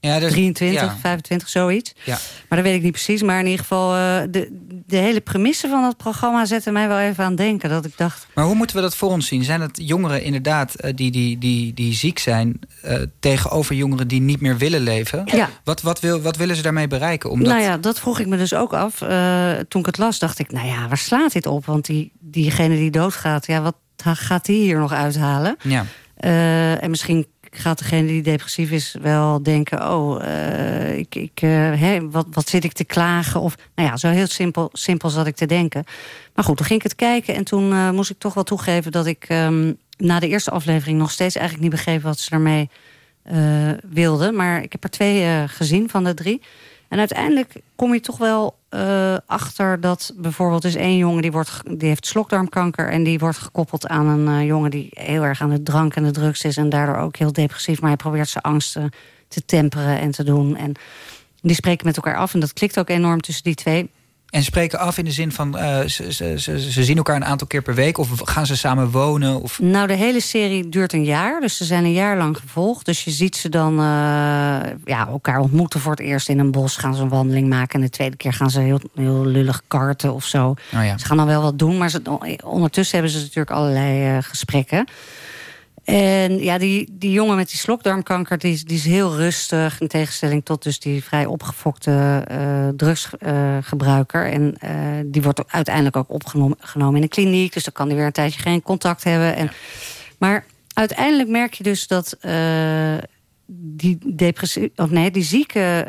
Ja, dus- 23, ja. 25, zoiets. Ja. Maar dat weet ik niet precies. Maar in ieder geval, eh, de, de hele premisse van het programma zette mij wel even aan denken. Dat ik dacht, Maar hoe moeten we dat voor ons zien? Zijn het jongeren inderdaad eh, die, die, die, die ziek zijn... eh, tegenover jongeren die niet meer willen leven? Ja. Wat, wat, wil, wat willen ze daarmee bereiken? Omdat... Nou ja, dat vroeg ik me dus ook af. Toen ik het las, dacht ik, nou ja, waar slaat dit op? Want die, diegene die doodgaat, ja, wat gaat die hier nog uithalen? Ja. En misschien gaat degene die depressief is wel denken... oh, eh, ik, ik, eh, wat, wat zit ik te klagen? Of, nou ja, zo heel simpel, simpel zat ik te denken. Maar goed, toen ging ik het kijken... en toen eh, moest ik toch wel toegeven dat ik ehm, na de eerste aflevering... nog steeds eigenlijk niet begreep wat ze ermee wilden. Maar ik heb er twee gezien van de drie. En uiteindelijk kom je toch wel eh, achter dat bijvoorbeeld is één jongen die, wordt, die heeft slokdarmkanker en die wordt gekoppeld aan een eh, jongen die heel erg aan de drank en de drugs is en daardoor ook heel depressief, maar hij probeert zijn angsten te temperen en te doen. En die spreken met elkaar af en dat klikt ook enorm tussen die twee. En spreken af in de zin van... eh, ze, ze, ze, ze zien elkaar een aantal keer per week... of gaan ze samen wonen? Of... Nou, de hele serie duurt een jaar. Dus ze zijn een jaar lang gevolgd. Dus je ziet ze dan eh, ja, elkaar ontmoeten voor het eerst in een bos. Gaan ze een wandeling maken. En de tweede keer gaan ze heel, heel lullig karten of zo. Oh ja. Ze gaan dan wel wat doen. Maar ze, ondertussen hebben ze natuurlijk allerlei eh, gesprekken. En ja, die, die jongen met die slokdarmkanker, die, is- die is heel rustig. In tegenstelling tot dus die vrij opgefokte eh drugsgebruiker. en eh, die wordt uiteindelijk ook opgenomen genomen in een kliniek. Dus dan kan hij weer een tijdje geen contact hebben. En, Maar uiteindelijk merk je dus dat eh, die depressie, of nee, die zieke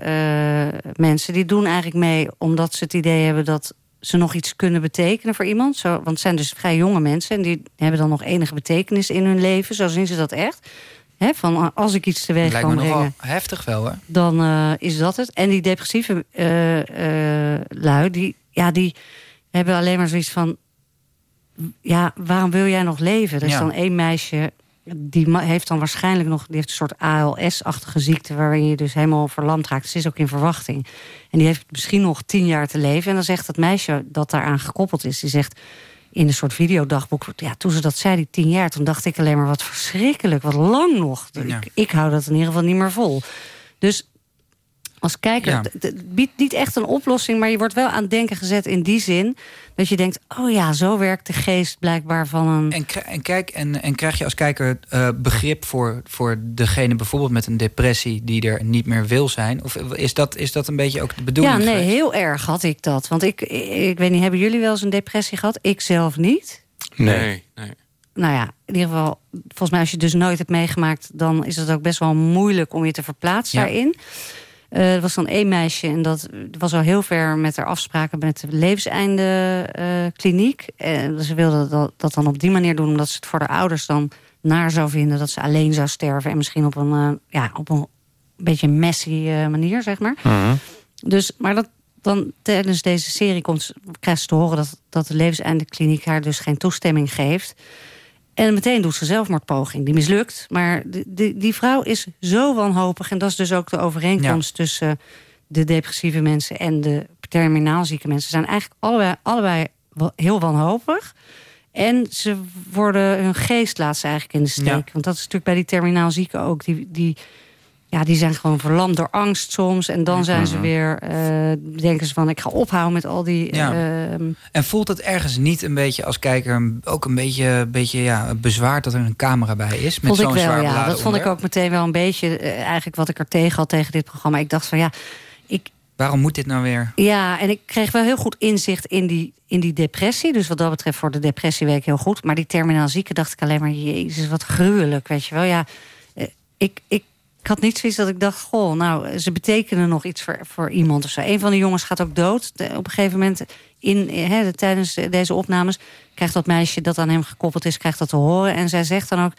mensen, die doen eigenlijk mee omdat ze het idee hebben dat ze nog iets kunnen betekenen voor iemand. Zo, want het zijn dus vrij jonge mensen en die hebben dan nog enige betekenis in hun leven. Zo zien ze dat echt. Hè, van eh, als ik iets teweeg Lijkt kan me brengen heftig wel, hè? dan eh, is dat het. En die depressieve eh, eh, lui, die, ja, die hebben alleen maar zoiets van... ja, waarom wil jij nog leven? Er is Ja. dan één meisje, die heeft dan waarschijnlijk nog... die heeft een soort ALS-achtige ziekte... waarin je dus helemaal verlamd raakt. Ze is ook in verwachting. En die heeft misschien nog tien jaar te leven. En dan zegt dat meisje dat daaraan gekoppeld is... die zegt in een soort videodagboek... ja, toen ze dat zei, die tien jaar... toen dacht ik alleen maar, wat verschrikkelijk, wat lang nog. Ik, ik hou dat in ieder geval niet meer vol. Dus als kijker, Ja. het- biedt niet echt een oplossing... maar je wordt wel aan het denken gezet in die zin... dat je denkt, oh ja, zo werkt de geest blijkbaar van een... En, en, kijk, en, en krijg je als kijker eh, begrip voor, voor degene bijvoorbeeld met een depressie... die er niet meer wil zijn? Of is dat, is dat een beetje ook de bedoeling Ja, nee, geweest? heel erg had ik dat. Want ik, ik weet niet, hebben jullie wel eens een depressie gehad? Ik zelf niet. Nee. nee. Nou ja, in ieder geval, volgens mij als je het dus nooit hebt meegemaakt... dan is het ook best wel moeilijk om je te verplaatsen Ja. daarin. Eh, er was dan één meisje en dat was al heel ver met haar afspraken... met de levenseinde eh, kliniek. En ze wilde dat, dat dan op die manier doen... omdat ze het voor de ouders dan naar zou vinden... dat ze alleen zou sterven en misschien op een, eh, ja, op een beetje messy manier, zeg maar. Dus, maar dat, dan tijdens deze serie komt, krijgt ze te horen dat, dat de levenseindekliniek haar dus geen toestemming geeft. En meteen doet ze zelfmoordpoging. Die mislukt. Maar die, die, die vrouw is zo wanhopig. En dat is dus ook de overeenkomst tussen de depressieve mensen en de terminaal zieke mensen. Ze zijn eigenlijk allebei, allebei heel wanhopig. En ze worden, hun geest laat ze eigenlijk in de steek. Ja. Want dat is natuurlijk bij die terminaal zieken ook. Die, die, ja, die zijn gewoon verlamd door angst soms. En dan zijn ze Mhm. weer, eh, denken ze van ik ga ophouden met al die... Ja. ehm, En voelt het ergens niet een beetje als kijker ook een beetje, beetje ja, bezwaard dat er een camera bij is? Met zo'n zwaar ja. Dat vond ik ook meteen wel een beetje eh, eigenlijk wat ik er tegen had tegen dit programma. Ik dacht van ja, ik, Waarom moet dit nou weer? ja, en ik kreeg wel heel goed inzicht in die, in die depressie. Dus wat dat betreft voor de depressieweek heel goed. Maar die terminaal zieken dacht ik alleen maar, jezus, wat gruwelijk, weet je wel. Ja, eh, ik, ik ik had niet zoiets dat ik dacht, goh, nou, ze betekenen nog iets voor, voor iemand of zo. Een van de jongens gaat ook dood. De- op een gegeven moment, in, tijdens deze opnames, krijgt dat meisje dat aan hem gekoppeld is, krijgt dat te horen. En zij zegt dan ook,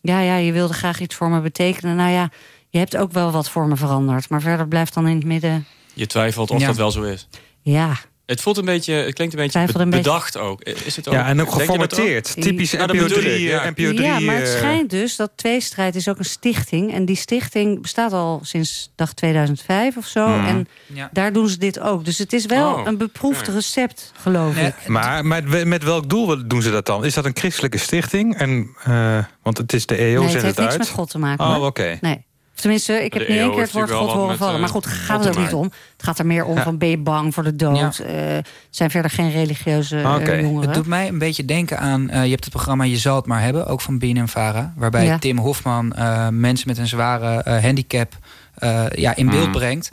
ja, ja, je wilde graag iets voor me betekenen. Nou ja, je hebt ook wel wat voor me veranderd. Maar verder blijft dan in het midden, Je twijfelt of Ja. dat wel zo is. ja, Het voelt een beetje, het klinkt een beetje be- bedacht ook. Is het ook. Ja, en ook geformateerd. Typisch Ja, dat NPO bedoel ik, 3, ja. eh, NPO 3. Ja, maar het eh, schijnt dus dat Tweestrijd is ook een stichting. En die stichting bestaat al sinds dag 2005 of zo. Mhm. En Ja. daar doen ze dit ook. Dus het is wel Oh, een beproefd recept, geloof ik. Maar met, met welk doel doen ze dat dan? Is dat een christelijke stichting? En, eh, want het is de EO, nee, het zegt heeft het niks uit. met God te maken. Oh, oké. Nee. Tenminste, ik heb De niet één keer het woord God horen vallen. Maar goed, eh, gaat het te ook niet om. Het gaat er meer om Ja. van ben je bang voor de dood. Ja. Eh, het zijn verder geen religieuze eh, Oké. jongeren. Het doet mij een beetje denken aan... eh, je hebt het programma Je zal het maar hebben, ook van Bien en Vara... waarbij Ja. Tim Hofman eh, mensen met een zware eh, handicap eh, ja, in beeld Mhm. brengt.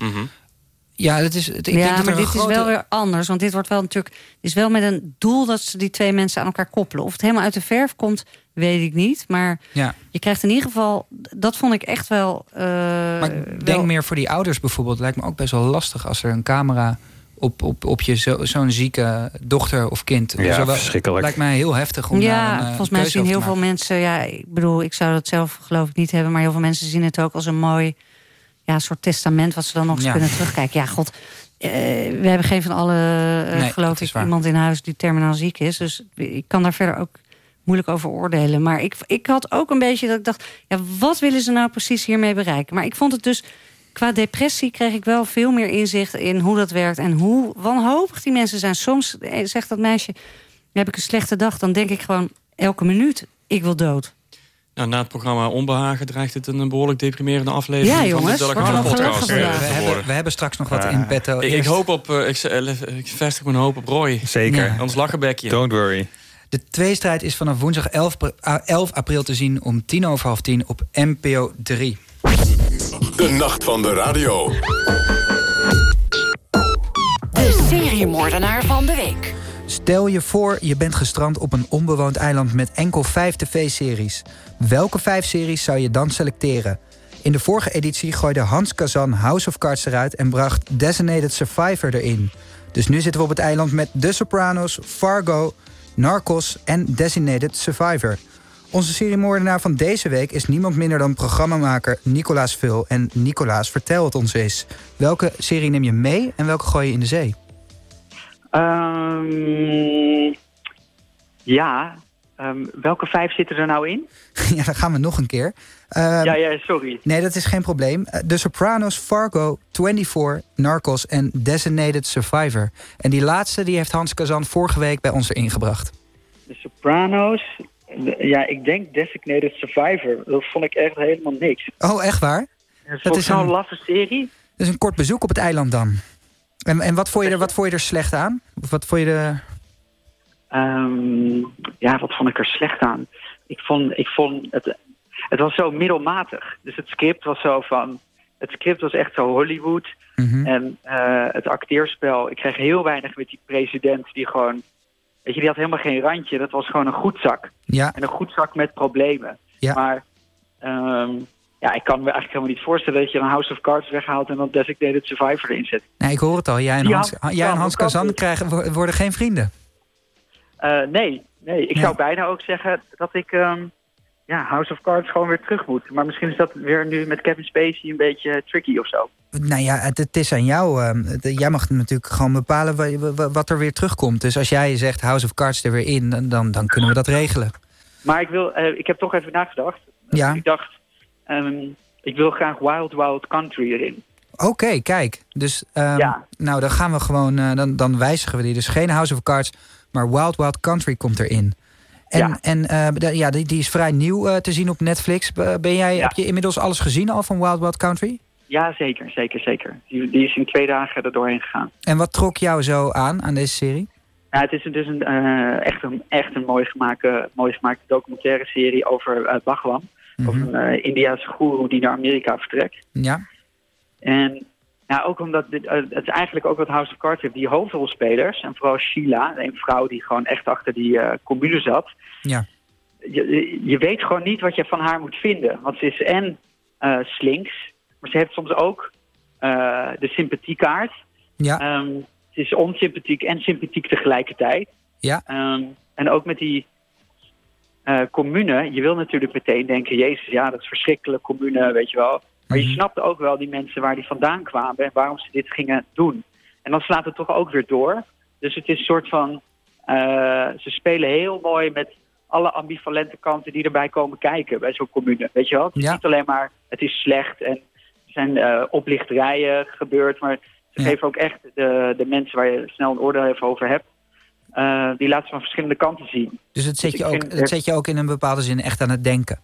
Ja, dat is, het, ik denk ja, dat maar er dit grote... is wel weer anders. Want dit wordt wel natuurlijk. Het is wel met een doel dat ze die twee mensen aan elkaar koppelen. Of het helemaal uit de verf komt, weet ik niet. Maar Ja. je krijgt in ieder geval. Dat vond ik echt wel. eh, Maar ik denk meer voor die ouders bijvoorbeeld. Lijkt me ook best wel lastig als er een camera op, op, op je zo- zo'n zieke dochter of kind. Ja, Zowel- verschrikkelijk. Lijkt mij heel heftig om daar ja, een, eh, volgens mij zien heel veel mensen. Ja, ik bedoel, ik zou dat zelf geloof ik niet hebben. Maar heel veel mensen zien het ook als een mooi. Ja, soort testament wat ze dan nog eens Ja. kunnen terugkijken. Ja, god. eh, we hebben geen van alle, eh, Nee, geloof ik, waar. iemand in huis die terminaal ziek is. Dus ik kan daar verder ook moeilijk over oordelen. Maar ik, ik had ook een beetje dat ik dacht... ja, wat willen ze nou precies hiermee bereiken? Maar ik vond het dus... Qua depressie kreeg ik wel veel meer inzicht in hoe dat werkt... en hoe wanhopig die mensen zijn. Soms eh, zegt dat meisje, heb ik een slechte dag... dan denk ik gewoon elke minuut, ik wil dood. Nou, na het programma Onbehagen dreigt het een behoorlijk deprimerende aflevering Ja, van jongens, de podcast. gelachen vandaag. eh, We hebben, we hebben straks nog wat in petto. Ik, hoop op, eh, ik, z- ik vestig mijn hoop op Roy. Zeker. Ja. Ons lachenbekje. Don't worry. De tweestrijd is vanaf woensdag 11, pre- ah, 11 april te zien om tien over half tien op NPO 3. De nacht van de radio. De seriemoordenaar van de week. Stel je voor, je bent gestrand op een onbewoond eiland met enkel vijf tv-series. Welke vijf series zou je dan selecteren? In de vorige editie gooide Hans Kazan House of Cards eruit... en bracht Designated Survivor erin. Dus nu zitten we op het eiland met The Sopranos, Fargo, Narcos en Designated Survivor. Onze seriemoordenaar van deze week is niemand minder dan programmamaker Nicolaas Vul. En Nicolaas, vertel het ons eens. Welke serie neem je mee en welke gooi je in de zee? Ehm, ja, ehm, welke vijf zitten er nou in? ja, dan gaan we nog een keer. Ehm, ja, ja, sorry. Nee, dat is geen probleem. Eh, The Sopranos, Fargo, 24, Narcos en Designated Survivor. En die laatste die heeft Hans Kazan vorige week bij ons erin gebracht. De Sopranos. de- Ja, ik denk Designated Survivor. Dat vond ik echt helemaal niks. Oh, echt waar? Dat is zo'n een- laffe serie. Dat is een kort bezoek op het eiland dan. En, en wat, vond je er, wat vond je er slecht aan? Of wat vond je er... Ehm, ja, wat vond ik er slecht aan? Ik vond, ik vond het, het was zo middelmatig. Dus het script was zo van, het script was echt zo Hollywood. Mhm. En eh, het acteerspel, ik kreeg heel weinig met die president die gewoon, weet je, die had helemaal geen randje. Dat was gewoon een goedzak. Ja. En een goedzak met problemen. Ja. Maar ehm, ja, ik kan me eigenlijk helemaal niet voorstellen dat je een House of Cards weghaalt en dan Designated Survivor erin zet. Nee, ik hoor het al. Jij en Hans, Hans- jij en Hans Kazan krijgen, wo- worden geen vrienden. Eh, nee, nee. Ik Ja. zou bijna ook zeggen dat ik ehm, ja, House of Cards gewoon weer terug moet. Maar misschien is dat weer nu met Kevin Spacey een beetje tricky of zo. Nou ja, het, het is aan jou. ehm, jij mag natuurlijk gewoon bepalen wa- wa- wat er weer terugkomt. Dus als jij zegt House of Cards er weer in, dan- dan, dan kunnen we dat regelen. Maar ik, wil, eh, ik heb toch even nagedacht. Ja. Ik dacht, ehm, ik wil graag Wild Wild Country erin. Oké, kijk. Dus ehm, Ja. nou, dan gaan we gewoon, eh, dan, dan wijzigen we die. Dus geen House of Cards, maar Wild Wild Country komt erin. En, Ja. en eh, ja, die, die is vrij nieuw eh, te zien op Netflix. Ben jij, Heb je inmiddels alles gezien al van Wild Wild Country? Ja, zeker, zeker, zeker. Die, die is in twee dagen er doorheen gegaan. En wat trok jou zo aan, aan deze serie? Ja, het is dus een, echt een, echt een mooi gemaakte, mooi gemaakte documentaire serie over eh Bhagwan. Over een eh, Indiase goeroe die naar Amerika vertrekt. Ja. En ja, ook omdat dit, eh, het is eigenlijk ook wat House of Cards heeft. Die hoofdrolspelers, en vooral Sheila, een vrouw die gewoon echt achter die eh commune zat. Ja. Je, je weet gewoon niet wat je van haar moet vinden. Want ze is en eh, slinks. Maar ze heeft soms ook eh, de sympathiekaart. Ja. Ehm, het is onsympathiek en sympathiek tegelijkertijd. Ja. Ehm, en ook met die eh, commune, je wil natuurlijk meteen denken, jezus, ja, dat is verschrikkelijk, commune, weet je wel. Maar je snapt ook wel die mensen waar die vandaan kwamen en waarom ze dit gingen doen. En dan slaat het toch ook weer door. Dus het is een soort van, eh, ze spelen heel mooi met alle ambivalente kanten die erbij komen kijken bij zo'n commune. Weet je wel? Het is Ja. niet alleen maar, het is slecht en er zijn eh, oplichterijen gebeurd, maar ze geven ook echt de, de mensen waar je snel een oordeel even over hebt, eh, die laten ze van verschillende kanten zien. Dus het zet, Dus je ik ook, vind het zet je ook in een bepaalde zin echt aan het denken.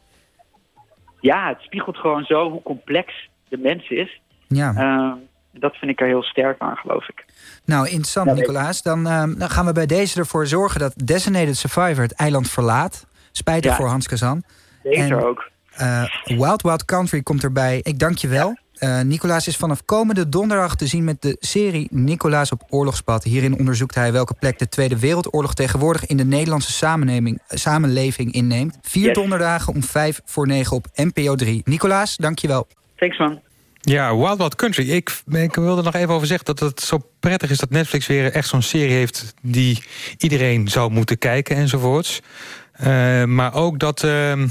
Ja, het spiegelt gewoon zo hoe complex de mens is. Ja. Eh, dat vind ik er heel sterk aan, geloof ik. Nou, interessant, Nicolaas. Dan, eh, dan gaan we bij deze ervoor zorgen dat Designated Survivor het eiland verlaat. Spijtig Ja. voor Hans Kazan. Beter En, ook. eh, Wild Wild Country komt erbij. Ik dank je wel. Eh, Nicolaas is vanaf komende donderdag te zien met de serie Nicolaas op oorlogspad. Hierin onderzoekt hij welke plek de Tweede Wereldoorlog tegenwoordig in de Nederlandse samenleving, inneemt. Vier Yes. donderdagen om vijf voor negen op NPO 3. Nicolaas, dank je wel. Thanks man. Ja, Wild Wild Country. Ik, ik wilde er nog even over zeggen dat het zo prettig is dat Netflix weer echt zo'n serie heeft die iedereen zou moeten kijken enzovoorts. Eh, maar ook dat. ehm,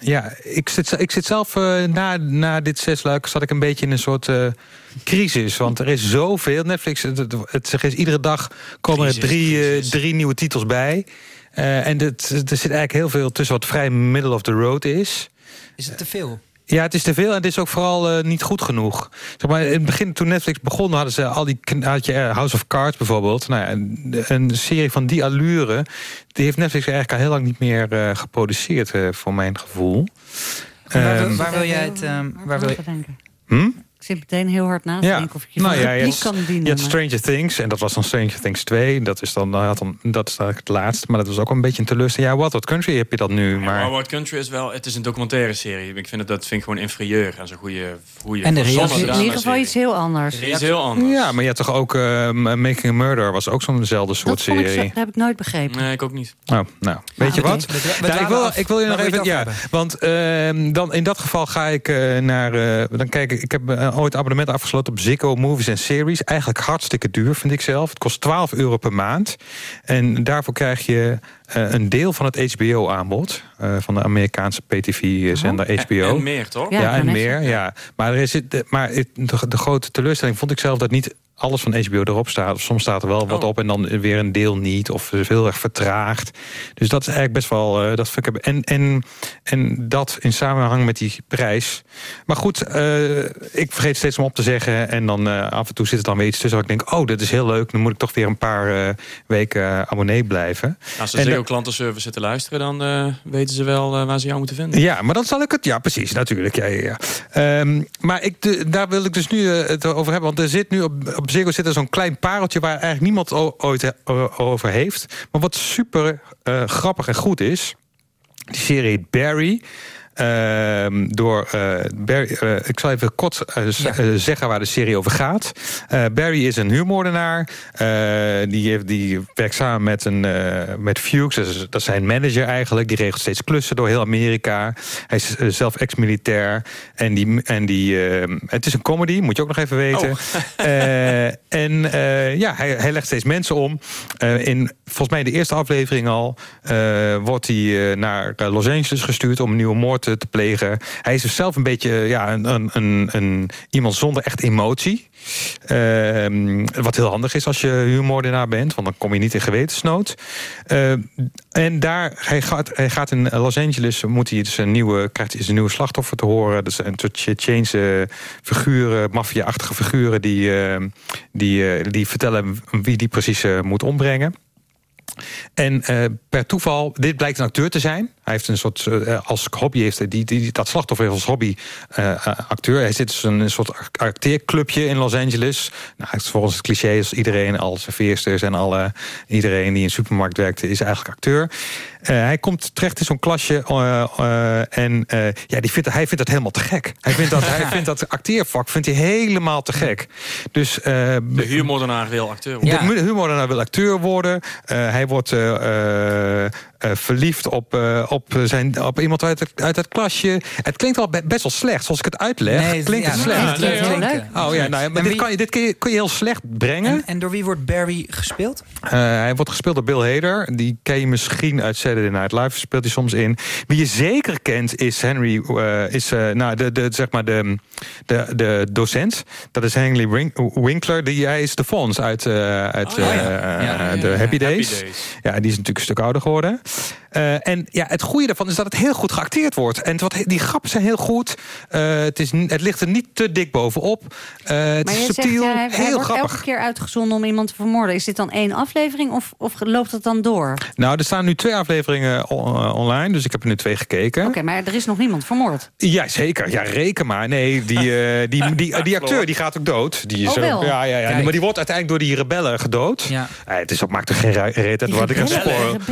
ja, ik zit, ik zit zelf eh, na, na dit zesluik zat ik een beetje in een soort eh, crisis. Want er is zoveel. Netflix, het, het, het is iedere dag komen er drie, eh, drie nieuwe titels bij. En dit, er zit eigenlijk heel veel tussen wat vrij middle of the road is. Is het te veel? Ja, het is te veel en het is ook vooral eh, niet goed genoeg. Zeg maar, in het begin, toen Netflix begon, hadden ze al die had je eh, House of Cards bijvoorbeeld. Nou ja, een, een serie van die allure, die heeft Netflix eigenlijk al heel lang niet meer eh, geproduceerd, eh, voor mijn gevoel. Waar, wil- Ehm, waar wil jij het... ehm, waar wil je... hm? Ik zit meteen heel hard na te Ja, denken of ik je nou van ja, je repliek had, kan dienen. je had Stranger Things en dat was dan Stranger Things 2. Dat is dan, dat had dan dat is eigenlijk het laatste, maar dat was ook een beetje een teleurstelling. Ja, What What Country heb je dat nu, maar... Maar Wild Country is wel, het is een documentaire serie. Ik vind het, dat vind ik gewoon inferieur. En zo'n goede, goede En de reactie- in ieder geval iets heel anders. Is heel anders. Ja, maar je had toch ook eh, Making a Murder was ook zo'nzelfde soort Dat, zo- serie. dat heb ik nooit begrepen. Nee, ik ook niet. Oh, nou, weet je wat? Nou, ik, wil, ik wil je nog even. Ja, want ehm, dan in dat geval ga ik eh, naar. eh, dan kijk ik. Ik heb eh, ooit abonnement afgesloten op Ziggo Movies en Series. Eigenlijk hartstikke duur, vind ik zelf. Het kost 12 euro per maand. En daarvoor krijg je eh, een deel van het HBO-aanbod eh, van de Amerikaanse PTV-zender HBO. En- en meer, toch? Ja, en meer. Ja. Maar, er is, het- maar het- de, de grote teleurstelling vond ik zelf dat niet alles van HBO erop staat. Of soms staat er wel wat op en dan weer een deel niet. Of is heel erg vertraagd. Dus dat is eigenlijk best wel... eh, dat vind ik, en, en, en dat in samenhang met die prijs. Maar goed, eh, ik vergeet steeds om op te zeggen. En dan eh, af en toe zit er dan weer iets tussen... waar ik denk, oh, dit is heel leuk. Dan moet ik toch weer een paar weken abonnee blijven. Als ze En, Ziggo eh, klantenservice zitten luisteren... dan weten ze wel waar ze jou moeten vinden. ja, maar dan zal ik het... Ja, precies, natuurlijk. Ja, ja, ja. Ehm, maar ik, de- daar wil ik dus nu het over hebben. Want er zit nu op, op Ziggo zit er zo'n klein pareltje... waar eigenlijk niemand ooit over heeft. Maar wat super eh, grappig en goed is... Die serie Barry... Ehm, door eh, Barry, eh, ik zal even kort eh, zeggen waar de serie over gaat. Barry is een huurmoordenaar. Die, heeft, die werkt samen met, een, met Fuchs. Dat is, dat is zijn manager eigenlijk. Die regelt steeds klussen door heel Amerika. Hij is zelf ex-militair. En, die, en die, eh, het is een comedy, moet je ook nog even weten. Eh, en ja, hij, hij legt steeds mensen om. In volgens mij de eerste aflevering al wordt hij naar Los Angeles gestuurd om een nieuwe moord eh, te plegen. Hij is dus zelf een beetje ja, een, een, een, een, iemand zonder echt emotie. Ehm, wat heel handig is als je huurmoordenaar bent, want dan kom je niet in gewetensnood. Eh, en daar, hij gaat, hij gaat in Los Angeles, moet hij dus een nieuwe, krijgt hij een nieuwe slachtoffer te horen. Dat zijn Chechense figuren, maffia-achtige figuren, die, eh, die, eh, die vertellen wie die precies eh, moet ombrengen. En eh, per toeval, dit blijkt een acteur te zijn. Hij heeft een soort, eh, als hobby heeft hij die, die, dat slachtoffer heeft als hobby eh, eh, acteur. Hij zit dus in een soort acteerclubje in Los Angeles. Nou, het is volgens het cliché is iedereen, alle serveersters en alle, iedereen die in een supermarkt werkt, is eigenlijk acteur. Eh, hij komt terecht in zo'n klasje eh, eh, en eh, ja, die vindt, hij vindt dat helemaal te gek. Hij vindt dat, hij vindt dat acteervak vindt hij helemaal te gek. Dus, eh, De huurmoordenaar wil acteur worden. de huurmoordenaar wil acteur worden. Eh, hij wordt eh, eh, eh, verliefd op, eh, op op, eh, zijn, op iemand uit het, uit het klasje. Het klinkt al be- best wel slecht. Zoals ik het uitleg, Nee, het- klinkt ja, het nee, slecht. het klinkt heel leuk. Oh ja, nou, maar dit, wie- kan je, dit kun je, kun je heel slecht brengen. En, en door wie wordt Barry gespeeld? Eh, hij wordt gespeeld door Bill Hader. Die ken je misschien uit Saturday Night Live. Speelt hij soms in. Wie je zeker kent is Henry... eh, is, eh, nou, de, de, zeg maar de, de, de docent. Dat is Henry Wink- Winkler. Die, hij is de Fons uit, eh, uit Oh, ja. eh, Ja, ja, de ja, Happy Happy Days. Days. Ja, die is natuurlijk een stuk ouder geworden. Eh, en ja, het goede daarvan is dat het heel goed geacteerd wordt. En wat, die grappen zijn heel goed. Eh, het, is, het ligt er niet te dik bovenop. Eh, het Maar is je zegt, subtiel, ja, hij, hij heel wordt grappig. elke keer uitgezonden om iemand te vermoorden. Is dit dan één aflevering of, of loopt het dan door? Oké, Nou, er staan nu twee afleveringen on- online. Dus ik heb er nu twee gekeken. maar er is nog niemand vermoord. Ja, zeker. Ja, reken maar. Nee, die, eh, die, die, die, acteur die gaat ook dood. Die is Oh, wel? ja, ja, ja. Kijk. Maar die wordt uiteindelijk door die rebellen gedood. Ja. Eh, het is ook, maakt er geen reet uit wat ik rebellen-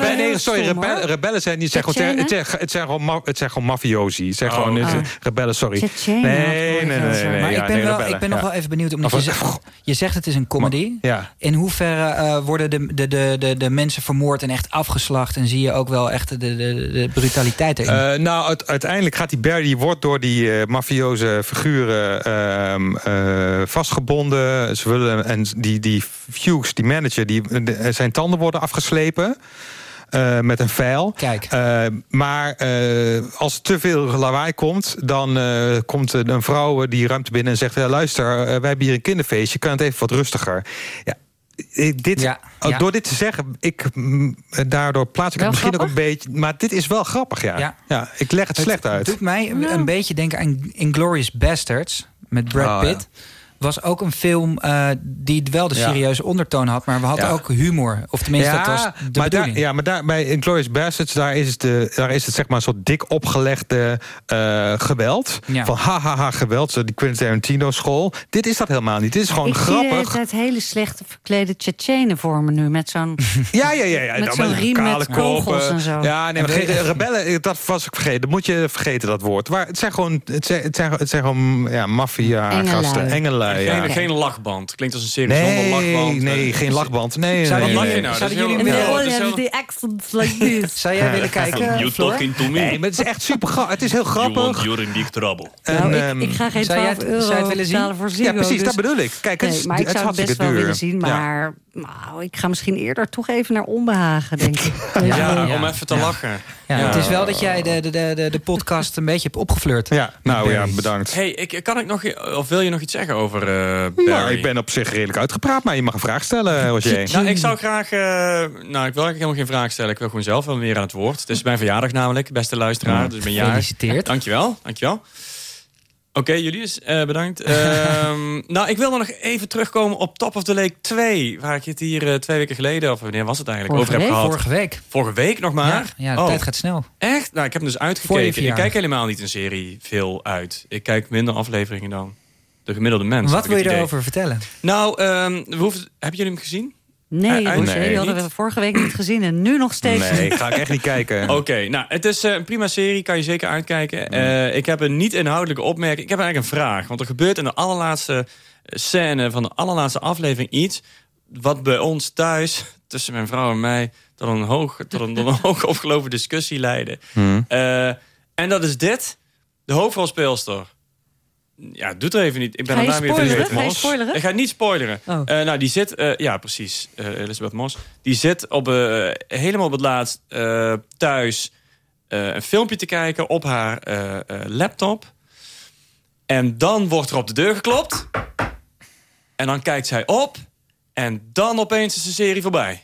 wel nee, sorry, rebellen, zijn, gewoon, Tsjetsjenen? het, zijn, het, zijn gewoon, het zijn gewoon mafiosi. Het zijn Oh, gewoon oh. rebellen, sorry. Nee, nee, nee, nee, zeggen. nee, maar ja, ik ben, nee, wel, rebellen, ik ben nog wel even benieuwd. Omdat Of- je, zegt, je zegt het is een comedy. Ja. In hoeverre eh, worden de, de, de, de, de mensen vermoord en echt afgeslacht? En zie je ook wel echt de, de, de brutaliteit erin? Eh, nou, uit- uiteindelijk gaat die Barry wordt door die eh mafioze figuren ehm, eh, vastgebonden. Ze willen, en die, die Fuchs, die manager, die, de- zijn tanden worden afgeslepen. Eh, met een vijl. Kijk. Eh, maar eh, als er te veel lawaai komt, dan eh, komt een vrouw die ruimte binnen en zegt: ja, luister, wij hebben hier een kinderfeestje, kan het even wat rustiger. Ja, dit, Ja, oh, ja. Door dit te zeggen, ik, mm, daardoor plaats ik Wel het misschien ook een beetje. Maar dit is wel grappig, ja. Ja. Ja, ik leg het, slecht uit. doet mij een beetje denken aan Inglorious Bastards met Brad Oh, Pitt. Was ook een film eh, die wel de Ja. serieuze ondertoon had, maar we hadden Ja. ook humor. Of tenminste, dat was de maar daar, bedoeling. ja, maar daar, bij Inglourious Basterds, daar is het, de, daar is het zeg maar een soort dik opgelegde eh, geweld. Ja. Van ha, ha, ha, geweld, zo die Quentin Tarantino school. Dit is dat helemaal niet. Dit is gewoon ik zie de hele grappig. slechte verklede Tsjetsjenen voor me nu. Met zo'n Ja, ja, ja. ja. Met Nou, zo'n riem met kogels kopen. en zo. Ja, nee, maar rebellen, dat was ik vergeten. Dat moet je vergeten, dat woord. Maar het zijn gewoon, het zijn, het zijn, het zijn gewoon ja, maffia Engelui. Ja. Geen, geen lachband. Klinkt als een serie zonder Nee, lachband. nee, geen lachband. Nee, Zouden nee, nee. je nou? Zouden jullie willen- the accents like this. Zou jij willen kijken, You talking to me? Nee, maar het is echt super grappig. Het is heel You want grappig. you're in big trouble. En, Nou, ehm, ik, ik ga geen zou jij 12 het- zou je euro het willen zien? betalen voor Ziggo. Ja, precies, dus- dat bedoel ik. Kijk, het Nee, maar ik het zou het best wel duur. willen zien. Ja. Maar nou, ik ga misschien eerder toch even naar onbehagen, denk ik. Ja, om even te Ja. lachen. Ja, Ja. Het is wel dat jij de, de, de, de, podcast een beetje hebt opgeflirt. Ja, nou ja, bedankt. Hey, ik, kan ik nog, of wil je nog iets zeggen over eh Barry? Nou, ik ben op zich redelijk uitgepraat, maar je mag een vraag stellen, Roger. Nou, ik zou graag... eh, nou, ik wil eigenlijk helemaal geen vraag stellen. Ik wil gewoon zelf wel meer aan het woord. Het is mijn verjaardag namelijk, beste luisteraar. Dus ben jaar. Gefeliciteerd. Dankjewel, dankjewel. Oké, jullie is eh, bedankt. Ehm, nou, ik wilde nog even terugkomen op Top of the Lake 2. Waar ik het hier eh, twee weken geleden, of wanneer was het eigenlijk, Vorige over heb week? gehad. Vorige week. Vorige week nog maar? Ja, ja de Oh, tijd gaat snel. Echt? Nou, ik heb hem dus uitgekeken. Ik kijk helemaal niet een serie veel uit. Ik kijk minder afleveringen dan de gemiddelde mens. Wat wil je erover vertellen? Nou, we hoeven, hebben jullie hem gezien? Nee, Eh, Roger, nee, die hadden niet? we vorige week niet gezien en nu nog steeds Nee, ga ik echt niet kijken. Oké, nou, het is eh, een prima serie, kan je zeker uitkijken. Eh, ik heb een niet-inhoudelijke opmerking. Ik heb eigenlijk een vraag. Want er gebeurt in de allerlaatste scène van de allerlaatste aflevering iets... wat bij ons thuis, tussen mijn vrouw en mij... tot een hoog, tot een, tot een hoog opgelopen discussie leidde. Hmm. Eh, en dat is dit. De hoofdrolspeelster. Ja, doet er even niet. Ik ben Ga je er daarmee spoileren? vergeten. Ga je spoileren? Ik ga niet spoileren. Oh. Eh, nou, die zit... eh, ja, precies. eh, Elisabeth Moss. Die zit op, eh, helemaal op het laatst eh, thuis... eh, een filmpje te kijken op haar eh, eh, laptop. En dan wordt er op de deur geklopt. En dan kijkt zij op. En dan opeens is de serie voorbij.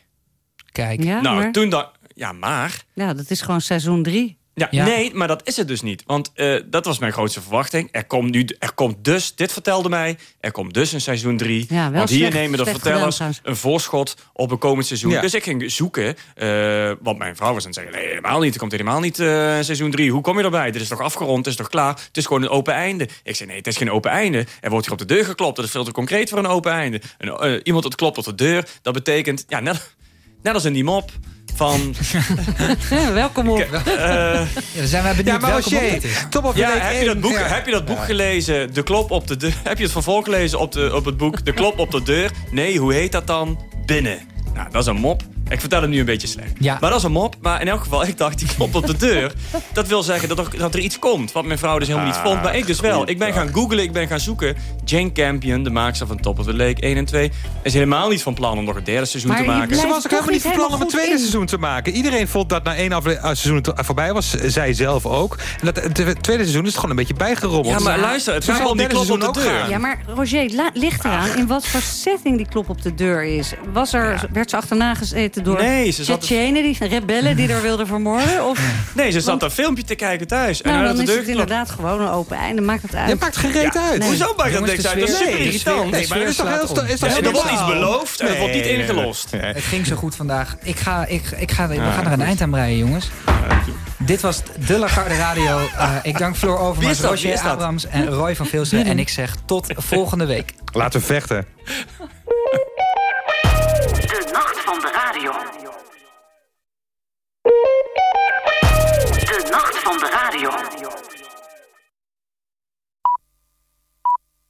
Kijk. Ja, nou, maar, toen dan... Ja, maar... ja, dat is gewoon seizoen 3. Ja, Ja. Nee, maar dat is het dus niet. Want eh, dat was mijn grootste verwachting. Er komt, nu, er komt dus, dit vertelde mij, er komt dus een seizoen 3. Ja, wel want hier slecht- nemen de vertellers gedaan een voorschot op een komend seizoen. Ja. Dus ik ging zoeken, eh, want mijn vrouw was aan het zeggen... nee, helemaal niet, er komt helemaal niet eh, een seizoen 3. Hoe kom je erbij? Dit is toch afgerond, het is toch klaar? Het is gewoon een open einde. Ik zei, nee, het is geen open einde. Er wordt hier op de deur geklopt, dat is veel te concreet voor een open einde. Een, eh, iemand dat klopt op de deur, dat betekent... Ja, net, net als in die mop van... Welkom op. eh, Ja, dan zijn wij Ja, benieuwd maar Roger, mop het is. Top Ja, heb je 1, dat boek, ja. heb je dat boek gelezen? De klop op de deur. Heb je het vervolg gelezen op, de, op het boek De klop op de deur? Nee, hoe heet dat dan? Binnen. Nou, dat is een mop. Ik vertel het nu een beetje slecht. Ja. Maar dat is een mop. Maar in elk geval, ik dacht, die klop op de deur. dat wil zeggen dat er, dat er iets komt. Wat mijn vrouw dus helemaal niet Ah, vond. Maar ik dus wel. Ik ben gaan googlen, ik ben gaan zoeken. Jane Campion, de maakster van Top of the Lake 1 en 2... is helemaal niet van plan om nog een derde seizoen te maken. Ze was ook helemaal niet van plan om een tweede seizoen te maken. Iedereen vond dat na één eh, seizoen het voorbij was. Zij zelf ook. En dat het tweede seizoen is het gewoon een beetje bijgerommeld. Ja, maar luister, het gaat om die klop op de deur. Ja, maar Roger, ligt eraan in wat voor setting die klop op de deur is. Was er, Werd ze achterna gezeten door Nee, ze zat- Tsjetsjenen, die rebellen die er wilden vermoorden? Of, Nee, ze zat een filmpje te kijken thuis. En nou, hij dan de is het inderdaad gewoon een open einde. Maakt het uit. Je maakt gereed uit. Nee. Hoezo maakt dat niks uit? Dat is super irritant. Nee, maar dat is toch heel... sto- Is toch Ja, heel er wordt iets beloofd en het wordt niet Nee, ingelost. Het ging zo goed vandaag. Ik ga, ik, ik ga, we gaan er een eind aan breien, jongens. Dit was De Lagarde Radio. Eh, ik dank Floor Overmars, dat? Roger dat? Abrams en Roy van Vilsen. En ik zeg tot volgende week. Laten we vechten. Van de radio. De nacht van de radio.